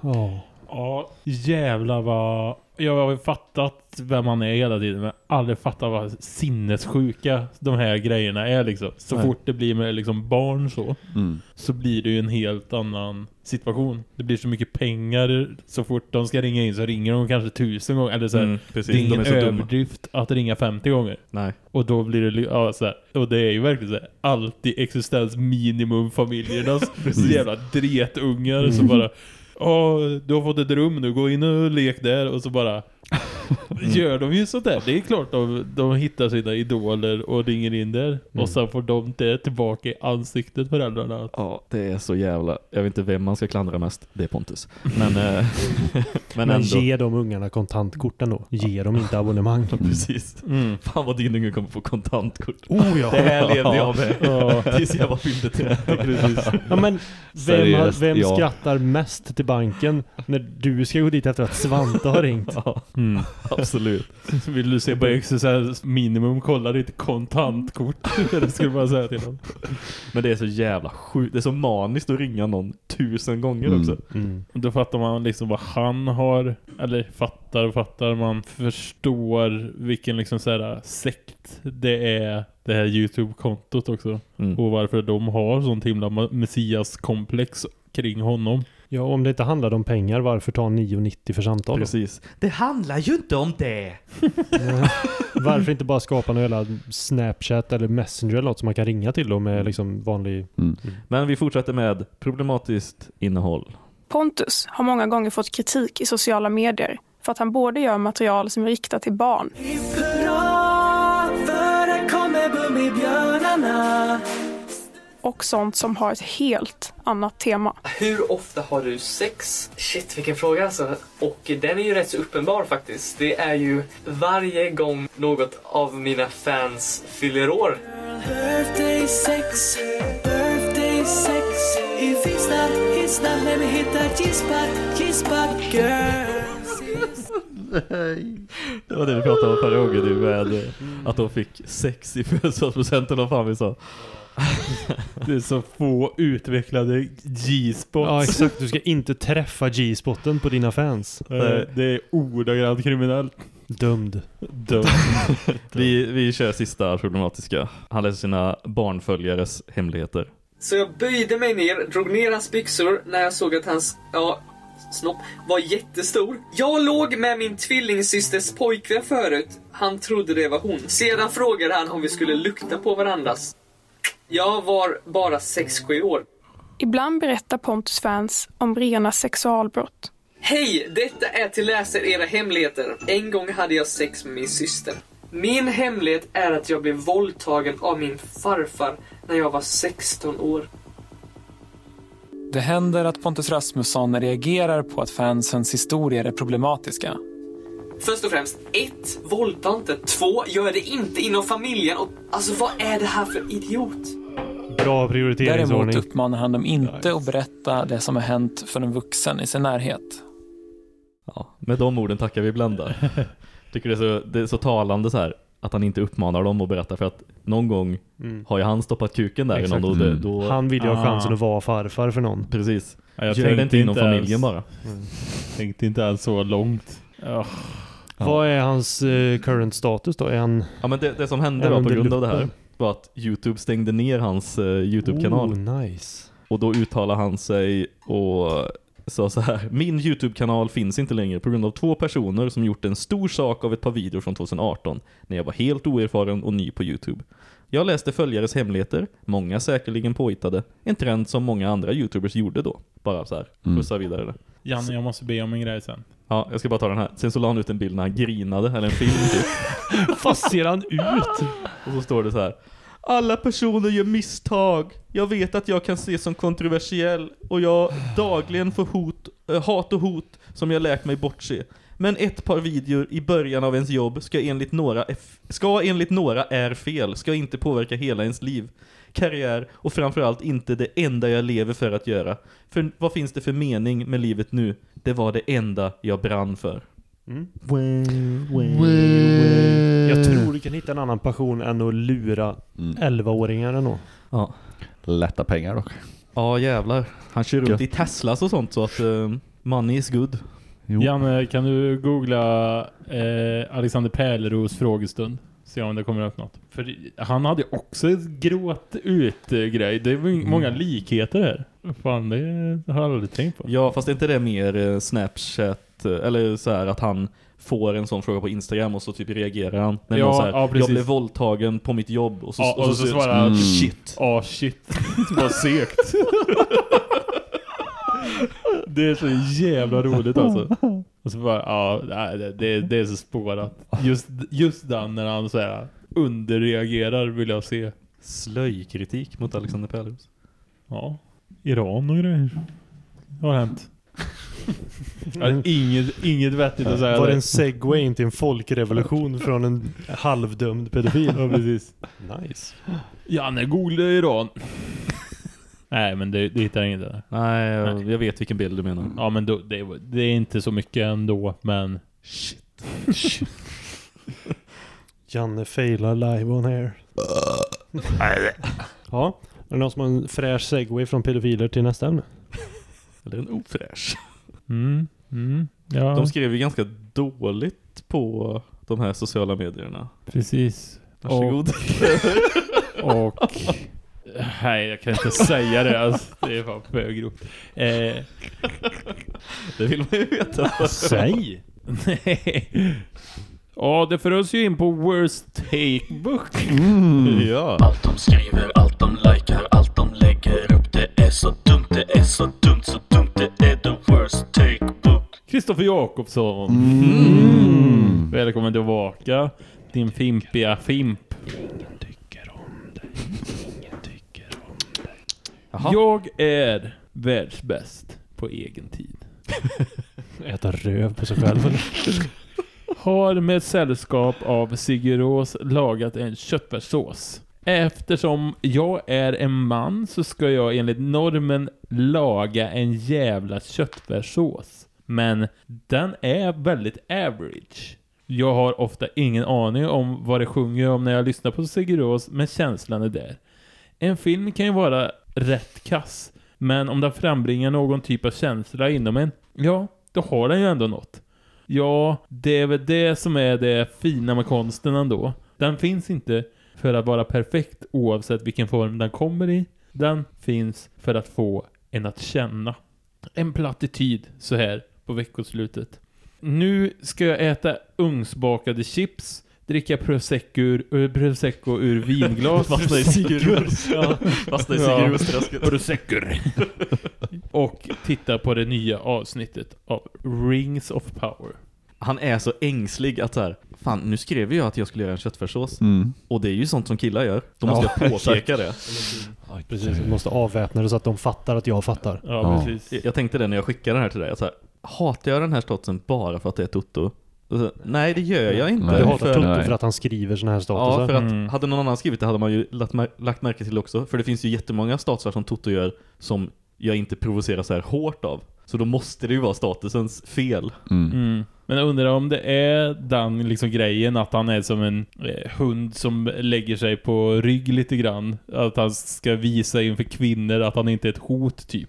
E: Ja.
A: Ja, jävlar vad... Jag har ju fattat vem han är hela tiden men aldrig fattat vad sinnessjuka de här grejerna är liksom. Så
C: Nej.
A: fort det blir med liksom barn så
C: Mm.
A: så blir det ju en helt annan situation. Det blir så mycket pengar så fort de ska ringa in så ringer de kanske tusen gånger. Eller så här,
D: Mm, precis.
A: det är ingen
D: De är så dumma.
A: överdrift att ringa 50 gånger.
D: Nej.
A: Och då blir det ja, så här, och det är ju verkligen så här, alltid existens minimum familjerna
D: Precis.
A: jävla dretungar
D: Mm.
A: som bara Åh, du har fått ett rum nu, gå in och lek där och så bara gör de ju sådär. Det är klart de, de hittar sina idoler och ringer in där
D: Mm.
A: och sen får de det tillbaka i ansiktet föräldrarna.
D: Ja, det är så jävla... Jag vet inte vem man ska klandra mest. Det är Pontus. Men, eh, men,
E: Men,
D: ändå.
E: ge de ungarna kontantkorten då. Ge dem inte abonnemang.
D: Precis.
A: Mm.
D: Fan vad din unge kommer få kontantkort.
E: Oh ja.
D: Det här levde jag med.
E: Ja.
D: Tills jag var fyllde 30.
A: Precis.
E: Ja, men vem, vem
C: ja.
E: skrattar mest till banken när du ska gå dit efter att Svante har ringt?
D: Ja.
A: Mm.
D: Absolut.
A: Vill du se på XSS minimum, kolla ditt kontantkort. det skulle man säga till dem.
D: Men det är så jävla sjukt. Det är så maniskt att ringa någon tusen gånger
C: Mm.
D: också.
A: Då fattar man liksom vad han har, eller fattar och fattar, man förstår vilken liksom så här sekt det är det här Youtube-kontot också.
D: Mm.
A: Och varför de har sånt himla messias-komplex kring honom.
E: Ja, om det inte handlar om pengar, varför ta 9,90 för samtal då?
D: Precis. Det handlar ju inte om det.
E: Ja. Varför inte bara skapa någon jävla Snapchat eller Messenger eller något som man kan ringa till då med liksom vanlig...
D: Men vi fortsätter med problematiskt innehåll.
J: Pontus har många gånger fått kritik i sociala medier för att han både gör material som är riktat till barn och sånt som har ett helt annat tema.
Q: Hur ofta har du sex? Shit, vilken fråga alltså. Och den är ju rätt så uppenbar faktiskt. Det är ju varje gång något av mina fans fyller år.
R: Birthday sex, birthday sex. I finsta hissna när vi hittar Gispa, Gispa girls.
D: Det var det vi pratade om förra gången med att de fick sex i födelsedagspresent eller vad fan vi sa.
A: Det är så få utvecklade G-spots.
E: Ja, exakt. Du ska inte träffa G-spotten på dina fans.
A: Det, det är ordagrant kriminellt.
E: Dömd.
A: Dömd.
D: Vi, vi kör sista problematiska. Han läser sina barnföljares hemligheter.
Q: Så jag böjde mig ner, drog ner hans byxor när jag såg att hans, ja, snopp var jättestor. Jag låg med min tvillingsysters pojkvän förut. Han trodde det var hon. Sedan frågade han om vi skulle lukta på varandras. Jag var bara 6-7 år.
J: Ibland berättar Pontus fans om rena sexualbrott.
Q: Hej! Detta är till läser era hemligheter. En gång hade jag sex med min syster. Min hemlighet är att jag blev våldtagen av min farfar när jag var 16 år.
S: Det händer att Pontus Rasmusson reagerar på att fansens historier är problematiska.
Q: Först och främst, ett, Våldta inte. Två, Gör det inte inom familjen. Och, alltså vad är det här för idiot?
E: Bra prioriteringsordning.
S: Däremot uppmanar han dem inte att berätta det som har hänt för en vuxen i sin närhet.
D: Ja, med de orden tackar vi Blenda. Tycker det är, så, det är så talande så här att han inte uppmanar dem att berätta för att någon gång
E: Mm.
D: har ju han stoppat kuken där
E: Exakt.
D: någon och det,
E: Mm.
D: då...
E: Han vill ju ha
A: Ah.
E: chansen att vara farfar för någon.
D: Precis.
A: Ja, jag
D: Gör det
A: tänkte
D: inte inom
A: inte
D: familjen
A: ens-
D: bara.
A: Tänkte inte alls så långt. Ja.
E: Vad är hans eh, current status då? Är han...
D: Ja men det, det som hände då på grund av det här var att Youtube stängde ner hans eh, Youtube-kanal.
E: Oh, nice.
D: Och då uttalade han sig och sa så här. Min Youtube-kanal finns inte längre på grund av två personer som gjort en stor sak av ett par videor från 2018 när jag var helt oerfaren och ny på Youtube. Jag läste följares hemligheter, många säkerligen påhittade, en trend som många andra Youtubers gjorde då. Bara så här,
C: Mm.
D: skjutsa vidare det.
A: Janne, jag måste be om en grej sen.
D: Ja, jag ska bara ta den här. Sen så la han ut en bild när han grinade, eller en film typ.
E: Vad ser han ut?
D: Och så står det så här. Alla personer gör misstag. Jag vet att jag kan ses som kontroversiell och jag dagligen får hot, äh, hat och hot som jag lärt mig bortse. Men ett par videor i början av ens jobb ska enligt några, ska enligt några är fel, ska inte påverka hela ens liv, karriär och framförallt inte det enda jag lever för att göra. För vad finns det för mening med livet nu? Det var det enda jag brann för.
E: Mm. Jag tror du kan hitta en annan passion än att lura
C: Mm.
E: 11-åringar ändå.
D: Ja.
C: Lätta pengar dock.
D: Ja jävlar. Han kör runt i Teslas och sånt så att eh, money is good.
A: Janne, kan du googla eh, Alexander Pärleros frågestund? Se om det kommer upp något. För han hade ju också ett gråt ut eh, grej. Det ju
D: Mm.
A: många likheter här. Fan, det har jag aldrig tänkt på.
D: Ja, fast är inte det mer eh, Snapchat eh, eller så här att han får en sån fråga på Instagram och så typ reagerar han. När
A: Ja,
D: någon så här,
A: ja,
D: jag blev våldtagen på mitt jobb och så,
A: Ja, och så svarar han
C: Mm.
D: shit.
A: Ja, shit. Vad segt. det är så jävla roligt alltså. Och så bara, ja, det, det, det är så spårat. Just, just den när han så här underreagerar vill jag se.
D: Slöjkritik mot Alexander Pärleros.
A: Ja, Iran och grejer. Det har hänt. Inget, inget vettigt att säga.
E: Var det en segway in till en folkrevolution från en halvdömd pedofil?
A: Ja, precis.
E: Nice.
A: Janne googlar Iran. Nej, men det, det hittar inget där.
D: Nej, jag, jag vet vilken bild du menar.
A: Ja, men då, det, det är inte så mycket ändå, men shit.
E: Janne failar live on air. ja, är det någon som har en fräsch segway från pedofiler till nästa ämne?
D: Eller en ofräsch.
A: Mm, mm, ja.
D: De skrev ju ganska dåligt på de här sociala medierna.
A: Precis.
D: Varsågod.
A: Och... och nej, jag kan inte säga det. Alltså, det är fan för grovt. Eh,
D: Det vill man ju veta.
A: Säg! Nej. Ja, det för oss ju in på Worst Take Book.
D: Ja.
T: Allt de skriver, allt de likar, allt de lägger upp Det är så dumt, det är så dumt, så dumt Det är the worst take book
A: Kristoffer Jakobsson. Mm. Välkommen tillbaka. Din fimpiga fimp. Jag är världsbäst på egen tid.
E: Äta röv på sig själv eller?
A: Har med sällskap av Siggerås lagat en köttfärssås. Eftersom jag är en man så ska jag enligt normen laga en jävla köttfärssås. Men den är väldigt average. Jag har ofta ingen aning om vad det sjunger om när jag lyssnar på Siggerås, men känslan är där. En film kan ju vara rätt kass, men om den frambringar någon typ av känsla inom en, ja, då har den ju ändå något. Ja, det är väl det som är det fina med konsten ändå. Den finns inte för att vara perfekt oavsett vilken form den kommer i. Den finns för att få en att känna. En plattityd så här på veckoslutet. Nu ska jag äta ugnsbakade chips, dricka prosecco ur, ur, prosecco ur vinglas.
D: Fastna i Siggerås.
A: Ja.
D: Fastna i Siggeråsträsket.
A: Prosecco. Och titta på det nya avsnittet av Rings of Power.
D: Han är så ängslig att så här, fan nu skrev jag att jag skulle göra en köttfärssås.
C: Mm.
D: Och det är ju sånt som killar gör. Då måste jag påpeka det.
E: Precis, du måste avväpna det så att de fattar att jag fattar.
A: Ja, precis.
D: Jag- Jag tänkte det när jag skickade den här till dig. att Så här, hatar jag den här statusen bara för att det är Toto? Så, nej, det gör jag inte.
E: Du hatar
D: för,
E: Toto för att han skriver såna här statusar.
D: Ja, för att
A: Mm.
D: hade någon annan skrivit det hade man ju lagt, mär- lagt märke till också. För det finns ju jättemånga statusar som Toto gör som jag inte provocerar så här hårt av. Så då måste det ju vara statusens fel.
A: Mm. Men jag undrar om det är den liksom grejen att han är som en eh, hund som lägger sig på rygg lite grann. Att han ska visa inför kvinnor att han inte är ett hot typ.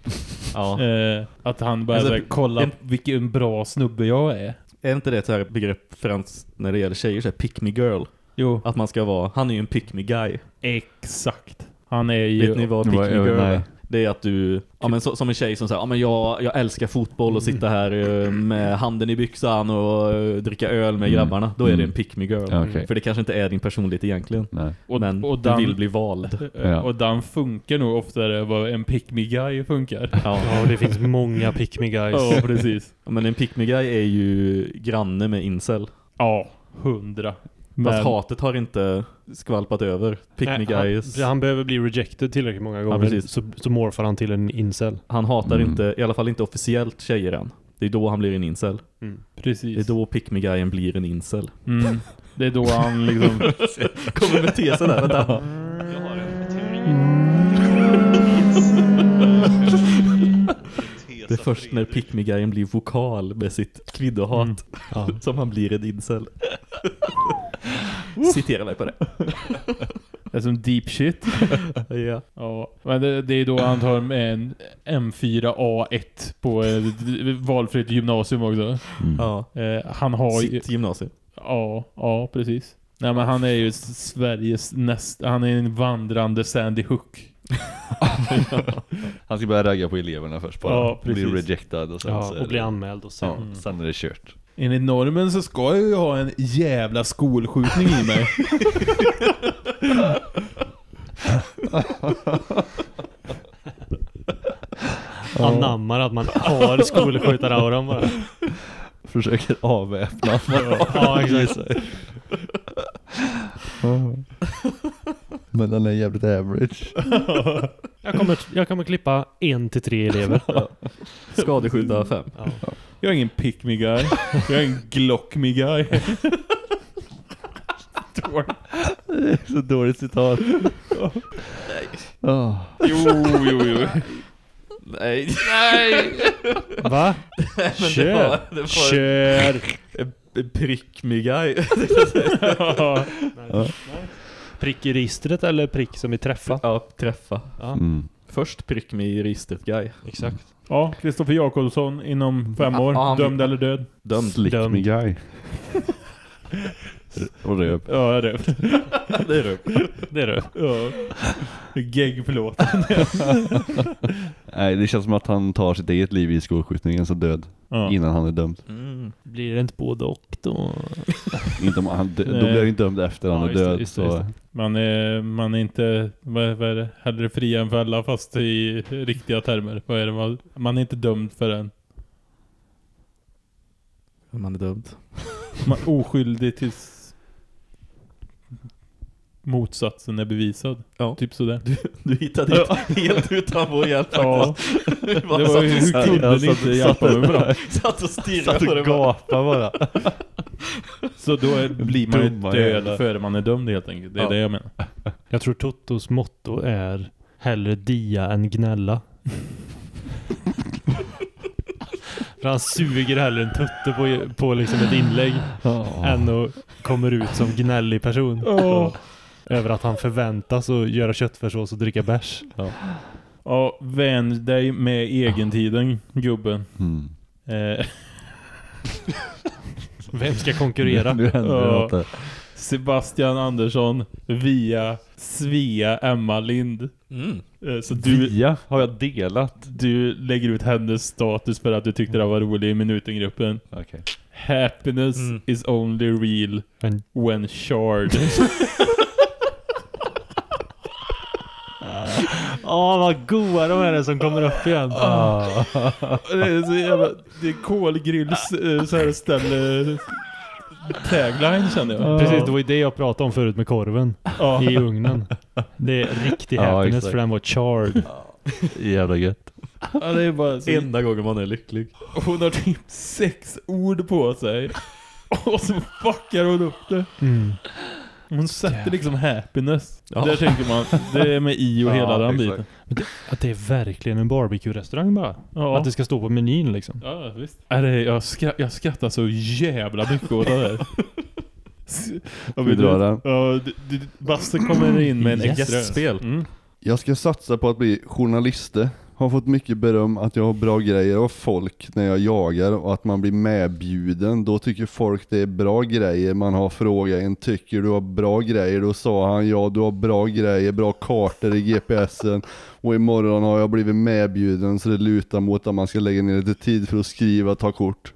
D: Ja.
A: Eh, att han bara
D: Alltså,
A: kolla
D: en-
A: vilken bra snubbe jag är.
D: Är inte det ett så här begrepp främst när det gäller tjejer, så här pick me girl?
A: Jo.
D: Att man ska vara, han är ju en pick me guy.
A: Exakt. Han är ju...
D: Vet ni vad pick me girl är? Det är att du, ja men så, som en tjej som säger, ja men jag, jag älskar fotboll och sitta här eh, med handen i byxan och eh, dricka öl med
C: Mm.
D: grabbarna. Då är det
C: Mm.
D: en pick me girl.
C: Okej.
D: För det kanske inte är din personlighet egentligen.
C: Nej.
A: Och,
D: Men
A: och
D: du
A: den,
D: vill bli vald.
A: eh, Och den funkar nog oftare vad en pick me guy funkar.
D: Ja.
E: Ja, det finns många pick me guys.
A: Ja, precis.
D: Ja, Men en pick me guy är ju granne med incel.
A: Ja, hundra.
D: Fast
A: Men-
D: hatet har inte skvalpat över. Pick me
E: Nej,
D: guys.
E: Han, han behöver bli rejected tillräckligt många gånger
D: precis.
E: så, så morfar han till en incel.
D: Han hatar
C: Mm.
D: inte, i alla fall inte officiellt tjejer än. Det är då han blir en incel.
E: Mm.
A: Precis.
D: Det är då pick me guyen blir en incel.
A: Mm. Det är då han liksom...
D: Kommer med tesen där, vänta. Det är först när pick me guyen blir vokal med sitt kvinnohat
A: Mm.
E: Ja.
D: som han blir en incel. Citera mig på det.
A: Det är som deep shit.
D: ja.
A: Ja, men det, det är då han med en M4A1 på ett valfritt gymnasium också.
D: Ja.
A: Eh, han har ju...
D: Sitt gymnasium.
A: Ja, ja, precis. Nej, men han är ju Sveriges näst... Han är en vandrande Sandy Hook.
C: Han ska börja ragga på eleverna först bara.
A: Ja,
C: bli rejectad och sen
E: Ja,
C: så är
E: och bli
C: det-
E: anmäld och sen...
C: Ja,
A: Mm.
C: sen är det kört.
A: Enligt normen så ska jag ju ha en jävla skolskjutning i mig.
E: Anammar att man har skolskjutarauran bara.
C: Försöker avväpna.
E: Ja, exakt.
C: Men den är jävligt average.
E: Jag kommer, jag kommer klippa en till tre elever.
D: Skadeskjuta fem.
E: Ja.
A: Jag är ingen pick me guy. Jag är en glock me guy.
C: Det är så dåligt citat. Oh.
A: Jo, jo, jo.
D: Nej.
A: Nej!
E: Va?
D: Nej, men det
E: Kör!
D: var- det var-
E: Kör!
D: Prick me guy.
A: Ja.
C: Ja.
E: Prick i registret eller prick som i träffa?
D: Ja, träffa.
E: Ja.
C: Mm.
D: Först prick me i registret guy.
E: Exakt.
A: Ja, Kristoffer Jakobsson inom fem år.
D: Ja, han-
A: Dömd eller död?
D: Dömd.
C: Slick
E: Dömd.
C: me guy. Och röp.
A: Ja, det är
D: Det är det.
E: Det är det.
A: Ja. Geggplåten.
C: Nej, det känns som att han tar sitt eget liv i skolskjutningen så död.
A: Ja.
C: Innan han är dömd.
D: Mm.
E: Blir det inte både och då?
C: Inte om han dö- då blir han inte dömd efter han
E: Ja,
C: är
E: just det,
C: död.
E: just det,
C: så.
E: just
A: Man är, man är inte, vad, vad är det? Hellre fri än fälla fast i riktiga termer. Vad är det? Man, man är inte dömd förrän
D: Man är dömd.
A: man är oskyldig tills motsatsen är bevisad.
D: Ja.
A: Typ sådär.
D: Du, du hittade dit helt utan vår hjälp
A: Ja. Det var ju, hur kunde ni inte hjälpa mig med det?
D: Satt och stirrade
C: Satt
D: på det bara.
C: bara.
A: Så då är, blir man ju
C: Dumma
A: död före man är dömd helt enkelt. Det är
D: Ja.
A: det jag menar.
E: Jag tror Tottos motto är hellre dia än gnälla. För han suger hellre en tutte på, på liksom ett inlägg än att kommer ut som gnällig person.
A: Ja.
E: Över att han förväntas att göra köttfärssås och dricka bärs.
A: Ja, vän dig med egentiden, gubben.
C: Mm.
A: Eh,
E: Vem ska konkurrera?
C: Nu händer det
A: Ja. Sebastian Andersson via Svea Emma Lind.
D: Mm.
A: Eh, Så du,
C: Via har jag delat.
A: du lägger ut hennes status för att du tyckte det var rolig i minutengruppen.
C: Okej.
A: Happiness
D: Mm.
A: is only real when shard.
E: Åh, vad goa de är som kommer upp igen.
A: det är så jävla... Det är kolgrills eh, så här ställe... Tagline känner jag.
E: Precis, det var ju det jag pratade om förut med korven
A: Ja.
E: i ugnen. Det är riktig
C: Ja,
E: happiness
C: exakt.
E: för den var charred.
C: Jävla gött.
A: Ja, det är bara så...
D: Enda gången man är lycklig.
A: Hon har typ sex ord på sig. Och så fuckar hon upp det.
E: Mm.
A: Hon sätter liksom happiness.
D: Ja.
A: Där tänker man, det är med i och
C: Ja,
A: hela den
C: exakt.
A: biten.
E: Men det, att det är verkligen en barbecue-restaurang bara.
A: Ja.
E: Att det ska stå på menyn liksom.
A: Ja, visst. Är det, jag, skra, jag skrattar så jävla mycket åt det här.
C: Ska vi dra den?
A: Ja, Basse kommer in med en extra.
D: Gästspel.
A: Mm.
C: Jag ska satsa på att bli journaliste. Har fått mycket beröm att jag har bra grejer av folk när jag jagar och att man blir medbjuden. Då tycker folk det är bra grejer. Man har frågat en, tycker du har bra grejer? Då sa han, ja du har bra grejer, bra kartor i GPSen. Och imorgon har jag blivit medbjuden så det lutar mot att man ska lägga ner lite tid för att skriva och ta kort.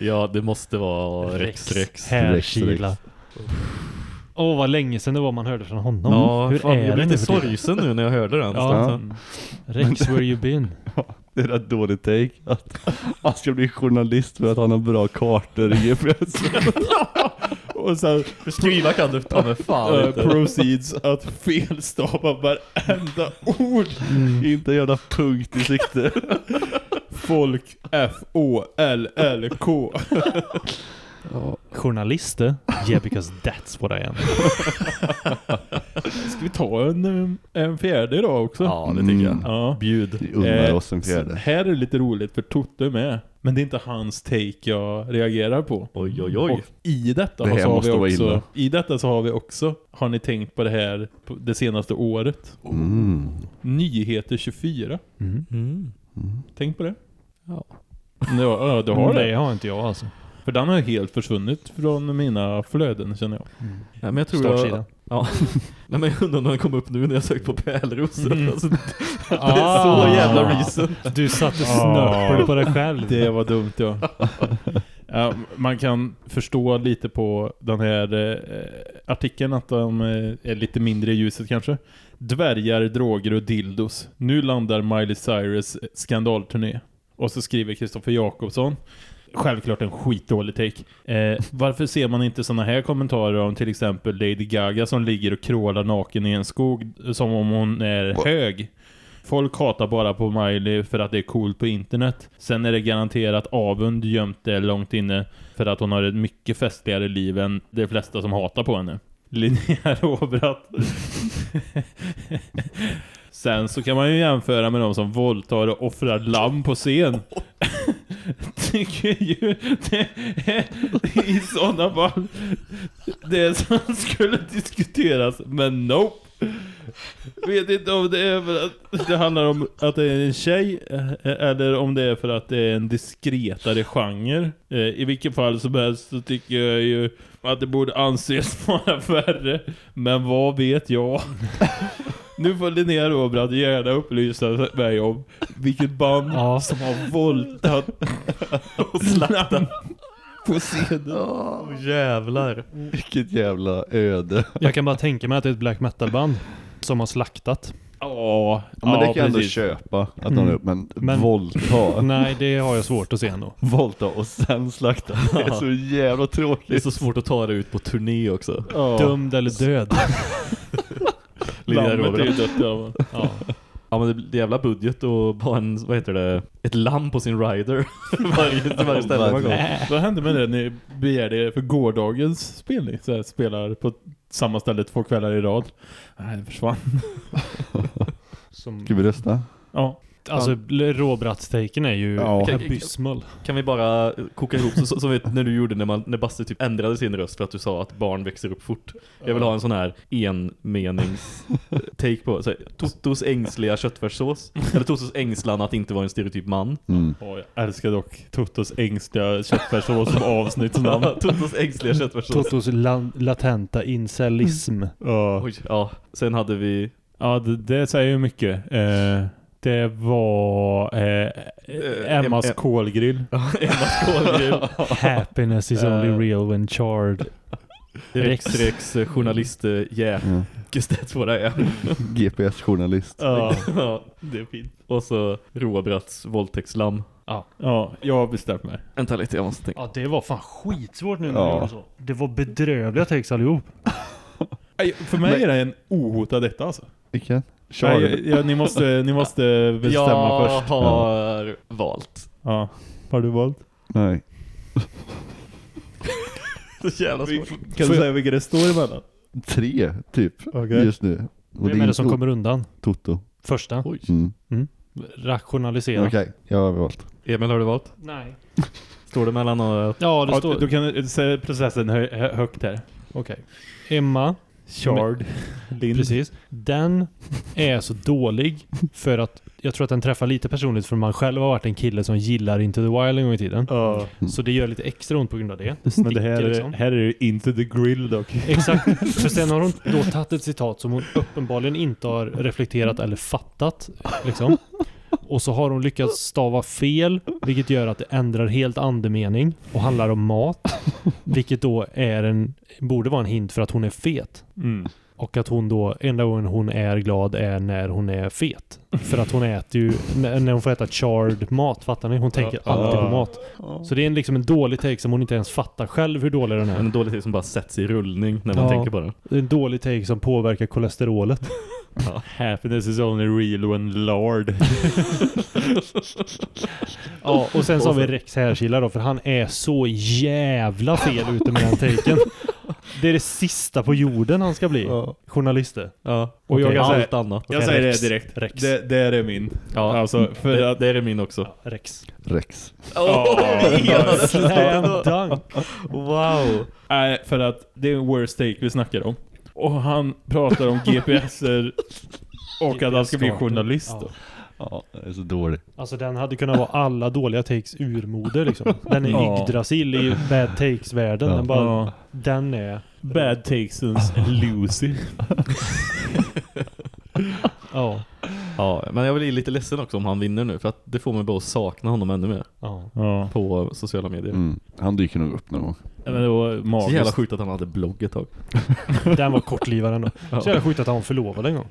D: Ja, det måste vara Rex Rex.
E: Härkila. Åh, vad länge sedan det var man hörde från honom.
D: Ja,
E: Hur
D: fan,
E: är
D: jag blev
E: det
D: lite sorgsen nu när jag hörde den.
E: Ja.
D: starten.
E: Rex, where you been?
C: Det är ett dåligt take. Att han ska bli journalist för att han har bra kartor i GPS.
A: Och sen
D: Skriva kan du ta med fan
A: uh,
D: inte.
A: proceeds att felstava varenda ord.
C: Inte en jävla punkt i sikte.
A: Folk F-O-L-L-K.
E: Journalister? Yeah, because that's what I am.
A: Ska vi ta en, eh, en fjärde idag också?
D: Ja, det tycker jag.
C: Mm.
A: Ja.
D: Bjud.
C: Vi unnar
A: Eh,
C: oss en
A: så
C: fjärde.
A: Här är det lite roligt för Totte är med. Men det är inte hans take jag reagerar på.
D: Oj, oj, oj.
A: Och i detta,
C: Det
A: så har vi också, i detta så har vi också, har ni tänkt på det här det senaste året?
C: Mm.
A: Nyheter 24.
D: Mm.
A: Tänk på det?
D: Ja.
A: Ja, ja, du har
E: det
A: det.
E: har inte jag alltså.
A: För den har helt försvunnit från mina flöden känner jag.
D: Ja, men jag tror
E: Startsida.
D: jag... Ja. Nej men jag undrar om den kom upp nu när jag sökt på pärlrosor.
A: Mm.
D: Alltså, det är
E: Ah.
D: så jävla recent.
E: Du satt och snöppade på dig själv.
A: Det var dumt ja. ja. Man kan förstå lite på den här eh, artikeln att de eh, är lite mindre i ljuset kanske. Dvärgar, droger och dildos. Nu landar Miley Cyrus skandalturné. Och så skriver Kristoffer Jakobsson Självklart en skitdålig take. Eh, varför ser man inte såna här kommentarer om till exempel Lady Gaga som ligger och krålar naken i en skog som om hon är hög? Folk hatar bara på Miley för att det är coolt på internet. Sen är det garanterat avund gömt där långt inne för att hon har ett mycket festligare liv än de flesta som hatar på henne. Linnea Råbratt. Sen så kan man ju jämföra med de som våldtar och offrar lamm på scen. tycker ju det är i sådana fall det som skulle diskuteras, men nope. Vet inte om det är för att det handlar om att det är en tjej eh, eller om det är för att det är en diskretare genre. Eh, I vilket fall som helst så tycker jag ju att det borde anses vara värre. Men vad vet jag? Nu får Linnea Råbrad gärna upplysa mig om vilket band som har våldtat och slaktat på scenen.
E: Åh, jävlar.
C: Vilket jävla öde.
E: Jag kan bara tänka mig att det är ett black metal-band som har slaktat.
A: Ja,
C: Ja, men det kan jag ändå köpa att
E: Mm.
C: har gjort, men,
E: Men-
C: våldta.
E: Nej, det har jag svårt att se ändå.
C: Våldta och sen slakta. Det är så jävla tråkigt.
D: Det är så svårt att ta det ut på turné också.
E: Dömd eller död.
A: Lammet är ju dött ja.
D: Ja. Ja men det blir jävla budget och bara en, vad heter det, ett lamm på sin rider varje, varje ställe man går.
A: Vad hände med det ni begärde för gårdagens spelning? Så här, spelar på samma ställe två kvällar i rad. Nej, det försvann.
E: Som...
C: Ska vi rösta?
A: Ja.
E: Alltså, råbrattstejken är ju
D: Kan-
E: abysmal.
D: Kan vi bara koka ihop så, som vet, när du gjorde när, man, när Basse typ ändrade sin röst för att du sa att barn växer upp fort. Jag vill ha en sån här enmenings take på så Totos ängsliga köttfärssås. Eller Totos ängslan att inte vara en stereotyp man.
C: Mm.
A: Åh, jag älskar dock Totos ängsliga köttfärssås som avsnittsnamn.
D: Totos ängsliga köttfärssås.
E: Totos la latenta incelism.
A: Ja.
D: Oj, ja. Sen hade vi
A: Ja, det, det säger ju mycket. Eh, det var eh, Emmas
D: Em-
A: kolgrill.
D: Emmas kolgrill.
E: Happiness is only
D: Eh,
E: real when charred.
D: Rex, Rex, eh, journalist, yeah.
C: Mm.
D: Just that's what I am.
C: GPS-journalist.
A: Ja,
D: ja.
A: det är fint.
D: Och så Roabrats våldtäktslam.
E: Ja.
A: Ja, jag har bestämt mig.
D: Vänta lite, jag måste tänka.
E: Ja, det var fan skitsvårt nu när
C: Ja.
E: gjorde så. Det var bedrövliga takes allihop.
A: För mig är det en ohotad detta alltså.
C: Vilken?
A: Nej, ja, ni, måste, ni måste bestämma
D: jag
A: först.
D: har valt.
A: Ja. Har du valt?
C: Nej.
D: Så jävla svårt.
A: Kan du säga vilka det står emellan?
C: Tre, typ.
A: Okej.
C: Just nu. Och
E: Vem är det som kommer undan?
C: Toto.
E: Första?
D: Oj.
C: Mm.
E: Mm. Rationalisera.
C: Okej, jag har valt.
D: Emil, har du valt?
E: Nej.
D: Står det mellan och...
E: Ja, det
A: Ja,
E: står...
A: Du kan säga processen hö hö högt här.
E: Okej. Emma.
A: Chard. Lind.
E: Precis. Den är så dålig för att jag tror att den träffar lite personligt för man själv har varit en kille som gillar Into the Wild en gång i tiden.
A: Ja.
E: Så det gör lite extra ont på grund av det. Det
A: Men det här,
E: sticker
A: är,
E: liksom.
A: här är det inte the grill dock.
E: Exakt. För sen har hon då tagit ett citat som hon uppenbarligen inte har reflekterat eller fattat. Liksom. Och så har hon lyckats stava fel, vilket gör att det ändrar helt andemening och handlar om mat. Vilket då är en, borde vara en hint för att hon är fet.
A: Mm.
E: Och att hon då, enda gången hon är glad är när hon är fet. För att hon äter ju, när hon får äta charred mat, fattar ni? Hon tänker
D: Ja.
E: alltid på
D: Ja.
E: mat. Så det är en, liksom en dålig take som hon inte ens fattar själv hur dålig den är.
D: En dålig tid som bara sätts i rullning när man
E: Ja.
D: tänker på den.
E: Det är en dålig take som påverkar kolesterolet.
D: Ja.
A: Happiness is only real when lord.
E: Ja, och sen så har vi Rex Härkila då, för han är så jävla fel ute med den taken. Det är det sista på jorden han ska bli. Journalister.
D: Ja.
A: Och jag
E: Okej,
A: kan säga-
D: Allt annat.
A: Jag säger
E: Rex.
A: det direkt.
E: Rex.
A: Det, det är min.
D: Ja,
A: Alltså, för
D: det,
A: att...
D: det är min också.
E: Rex.
C: Rex.
D: Åh, vi enades
E: Slam dunk.
D: Wow.
A: Nej, för att det är en worst take vi snackar om. Och han pratar om GPSer och att han ska bli journalist då.
C: Ja, det är så dåligt.
E: Alltså den hade kunnat vara alla dåliga takes urmoder liksom. Den är
A: Ja.
E: Yggdrasil i bad takes-världen.
C: Ja.
E: Den, bara,
A: Ja.
E: den är...
A: Bad takesens Lucy.
E: Ja.
D: Ja, men jag blir lite ledsen också om han vinner nu för att det får mig bara att sakna honom ännu mer
E: ja.
A: Ja.
D: på sociala medier.
C: Mm. Han dyker nog upp någon gång.
A: Men det var
D: Så
A: magiskt.
D: jävla sjukt att han hade blogg ett tag.
E: Den var kortlivad ändå.
D: Ja.
E: Så jävla sjukt att han förlovade en gång.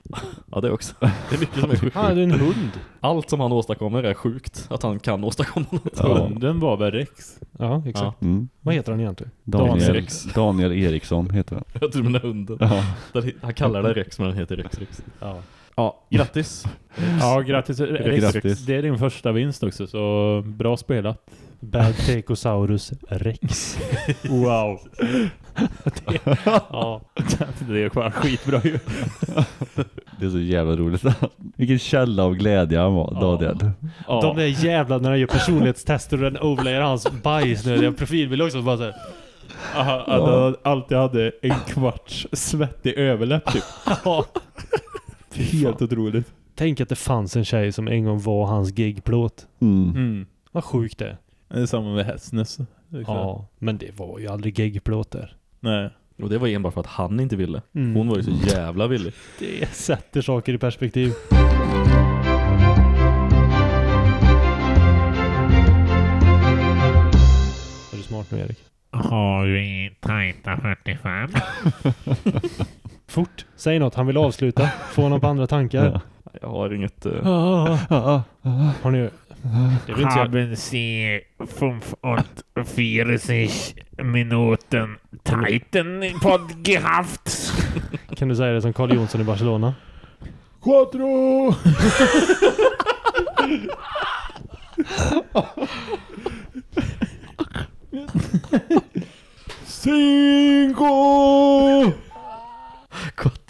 D: Ja, det också. Det är mycket som är sjukt.
E: Han hade en hund.
D: Allt som han åstadkommer är sjukt. Att han kan åstadkomma något.
C: Ja.
A: Den var väl Rex?
E: Ja, exakt.
C: Mm.
E: Vad heter han egentligen?
C: Daniel,
D: Rex.
C: Daniel Eriksson heter han.
D: Jag tror den där hunden.
C: Ja.
D: Han kallar det Rex men den heter Rex Rex.
E: Ja.
D: Ja, grattis.
A: Ja, grattis. Rex.
C: Grattis.
A: Det är din första vinst också, så bra spelat.
E: Bad Tacosaurus Rex.
A: Wow. det, ja. det är bara skitbra ju.
C: Det är så jävla roligt. Vilken källa av glädje han var, Daniel.
E: De där jävla när de gör personlighetstester och den overlayar hans bajsnödiga profilbild också. Bara så här.
A: Aha, att han alltid hade en kvarts svettig överläpp typ. Helt otroligt.
E: Tänk att det fanns en tjej som en gång var hans gigplåt.
C: Mm.
A: Mm.
E: Vad sjukt det är.
A: Det är samma med Hästnäs. liksom.
E: Ja, men det var ju aldrig gigplåt där.
A: Nej.
D: Och det var enbart för att han inte ville.
E: Mm.
D: Hon var ju så jävla villig.
E: Det sätter saker i perspektiv. Är du smart nu Erik?
U: Har vi tajta 45?
E: Fort, säg något. Han vill avsluta. Få honom på andra tankar.
D: Jag har inget... eh,
E: Har ni... Det är väl inte så...
U: Haben Sie 45 Minuten Titan Pod?
E: Kan du säga det som Carl Jonsson i Barcelona?
A: Quattro! Cinco!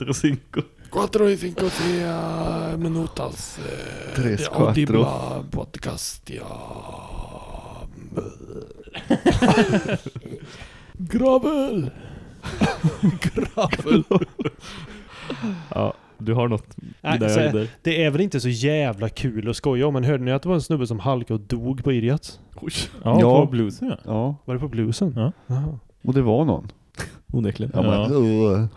D: Quattro cinco.
E: Quattro y cinco sea minutas. eh,
C: Tres,
E: de
C: cuatro.
E: Podcast, ja.
A: Gravel!
E: Gravel.
D: Ja, du har något
E: Nej,
D: där,
E: så,
D: där.
E: det är väl inte så jävla kul att skoja om, men hörde ni att det var en snubbe som halkade och dog på Idiot?
D: Oj.
A: Ja,
C: Ja.
A: på bluesen ja.
C: Ja,
E: Var det på bluesen?
A: Ja.
E: Jaha.
C: och det var någon.
D: Onekligen.
C: Jag bara,
A: Ja.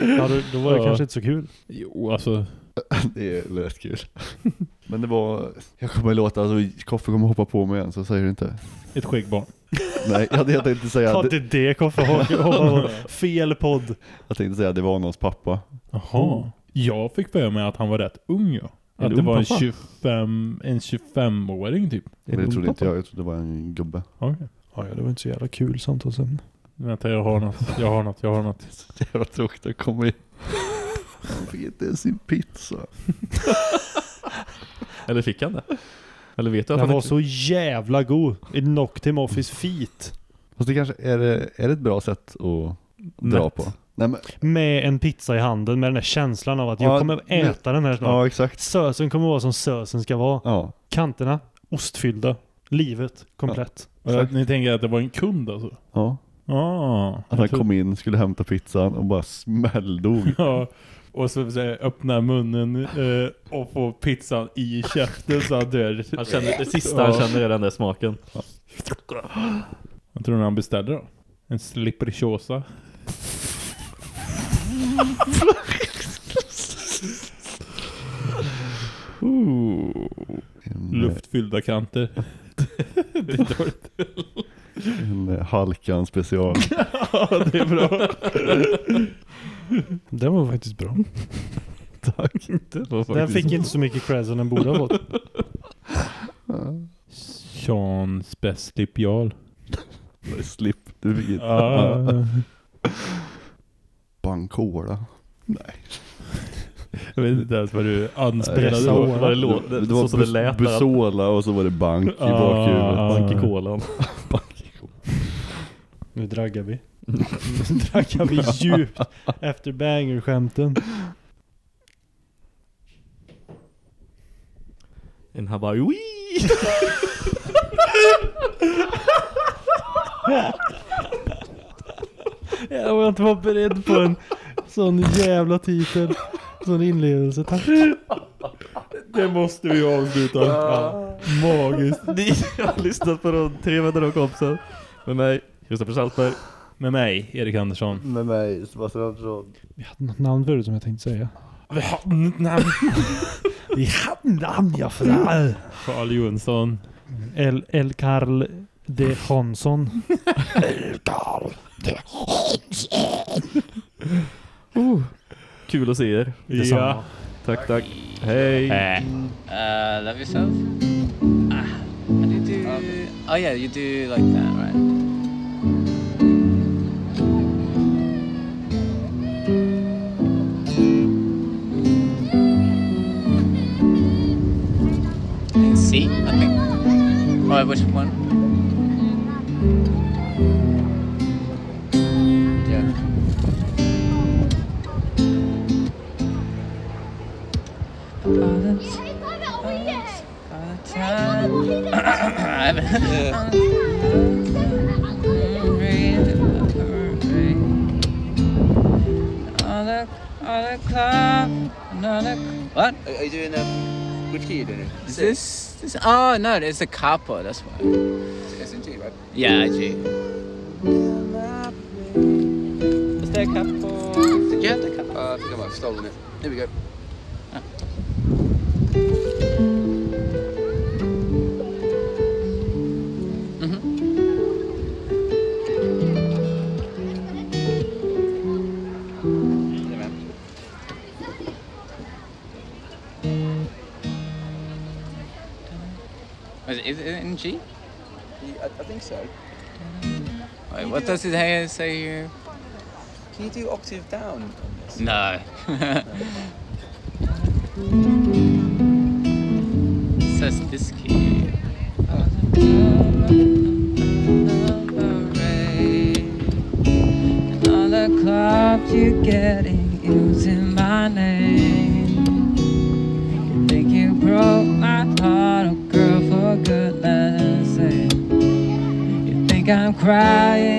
E: Ja, då, då var det
A: Ja.
E: kanske inte så kul.
A: Jo, alltså.
C: det är rätt kul. Men det var, jag kommer låta, alltså Koffe kommer hoppa på mig igen så säger du inte.
A: Ett skäggbarn.
C: Nej, jag hade jag tänkte säga,
E: Ja,
C: det,
E: det är det Koffe har. har- Fel podd.
C: jag tänkte säga att det var någons pappa.
A: Jaha. Jag fick för mig att han var rätt ung ja. Att det
D: ung
A: var en,
D: pappa?
A: 25, en 25-åring typ.
C: Men det trodde inte jag, jag trodde det var en gubbe.
A: Okej.
E: Ja, det var inte så jävla kul samtalsämne.
A: Vänta, jag har något. Jag har något, jag har något.
C: Så jävla tråkigt att komma in. Han fick inte ens sin pizza.
D: Eller fick han det? Eller vet du att
E: Den
D: han
E: var
D: inte...
E: så jävla god. It knocked him off his feet.
C: Fast det kanske, är det, är det ett bra sätt att dra
D: Mätt.
C: på? Nej men,
E: Med en pizza i handen med den där känslan av att
C: Ja,
E: jag kommer äta den här snart.
C: ja exakt.
E: Sösen kommer vara som sösen ska vara.
C: Ja.
E: Kanterna, ostfyllda. Livet, komplett.
A: Och jag- Ni tänker att det var en kund alltså?
C: Ja.
A: Ah,
C: Att han
A: tror-
C: kom in, skulle hämta pizzan och bara smälldog.
A: Ja, och så, så här, öppnar munnen eh, och får pizzan i käften så han dör.
D: Han känner, det sista han känner är den där smaken.
A: Vad tror ni han beställde då? En slipprichosa?
C: En,
A: Luftfyllda kanter. det är dåligt.
C: en eh, Halkan special.
A: ja, det är bra.
E: Den var faktiskt bra.
C: Tack.
D: Det var
E: Den
D: faktiskt...
E: fick inte så mycket cred som den borde ha fått.
A: Sean Spesslip Jarl.
C: Slip. Du fick inte.
A: Ja.
C: Bankola. Nej.
A: Jag vet inte ens vad du anspelade på.
D: Vad det låt,
C: Det,
D: det,
C: var
D: så det
C: bus,
D: lät.
C: Busola och så var det bank i
A: Ah.
C: bakhuvudet.
D: Bank i kolan.
E: Nu draggar vi. Nu draggar vi djupt efter banger-skämten.
D: En Hawaii.
E: Jag var inte var beredd på en sån jävla titel. Sån inlevelse. Tack.
A: Det måste vi avsluta. Ja. Magiskt.
D: Ni har lyssnat på de tre vänner och kompisar. Med mig, Kristoffer Saltberg.
A: Med mig, Erik Andersson.
C: Med mig, Sebastian Andersson.
E: Vi hade något namn förut som jag tänkte säga.
A: Vi hade ett namn.
E: Vi hade namn ja för.
A: Carl Jonsson.
E: El, El Carl de Hansson.
I: El Carl de Hansson.
D: Oh, kul att se er.
A: Ja.
D: Tack, tack. Hej.
V: Uh, love yourself? Ah, how do you do? oh yeah, you do like that, right? And C, I think. Oh, which one? Another, another club, another. What?
W: Are you doing um, which key are you doing?
V: Is this, this? Oh no, it's a capo. That's why.
W: It's in G, right?
V: Yeah, G. Is there a capo?
W: Did you have the cap? Uh, I think I might have stolen it. Here we go.
V: Is
W: so.
V: Wait, what does his hand say here?
W: Can you do octave down on this?
V: No. it says this key. Crying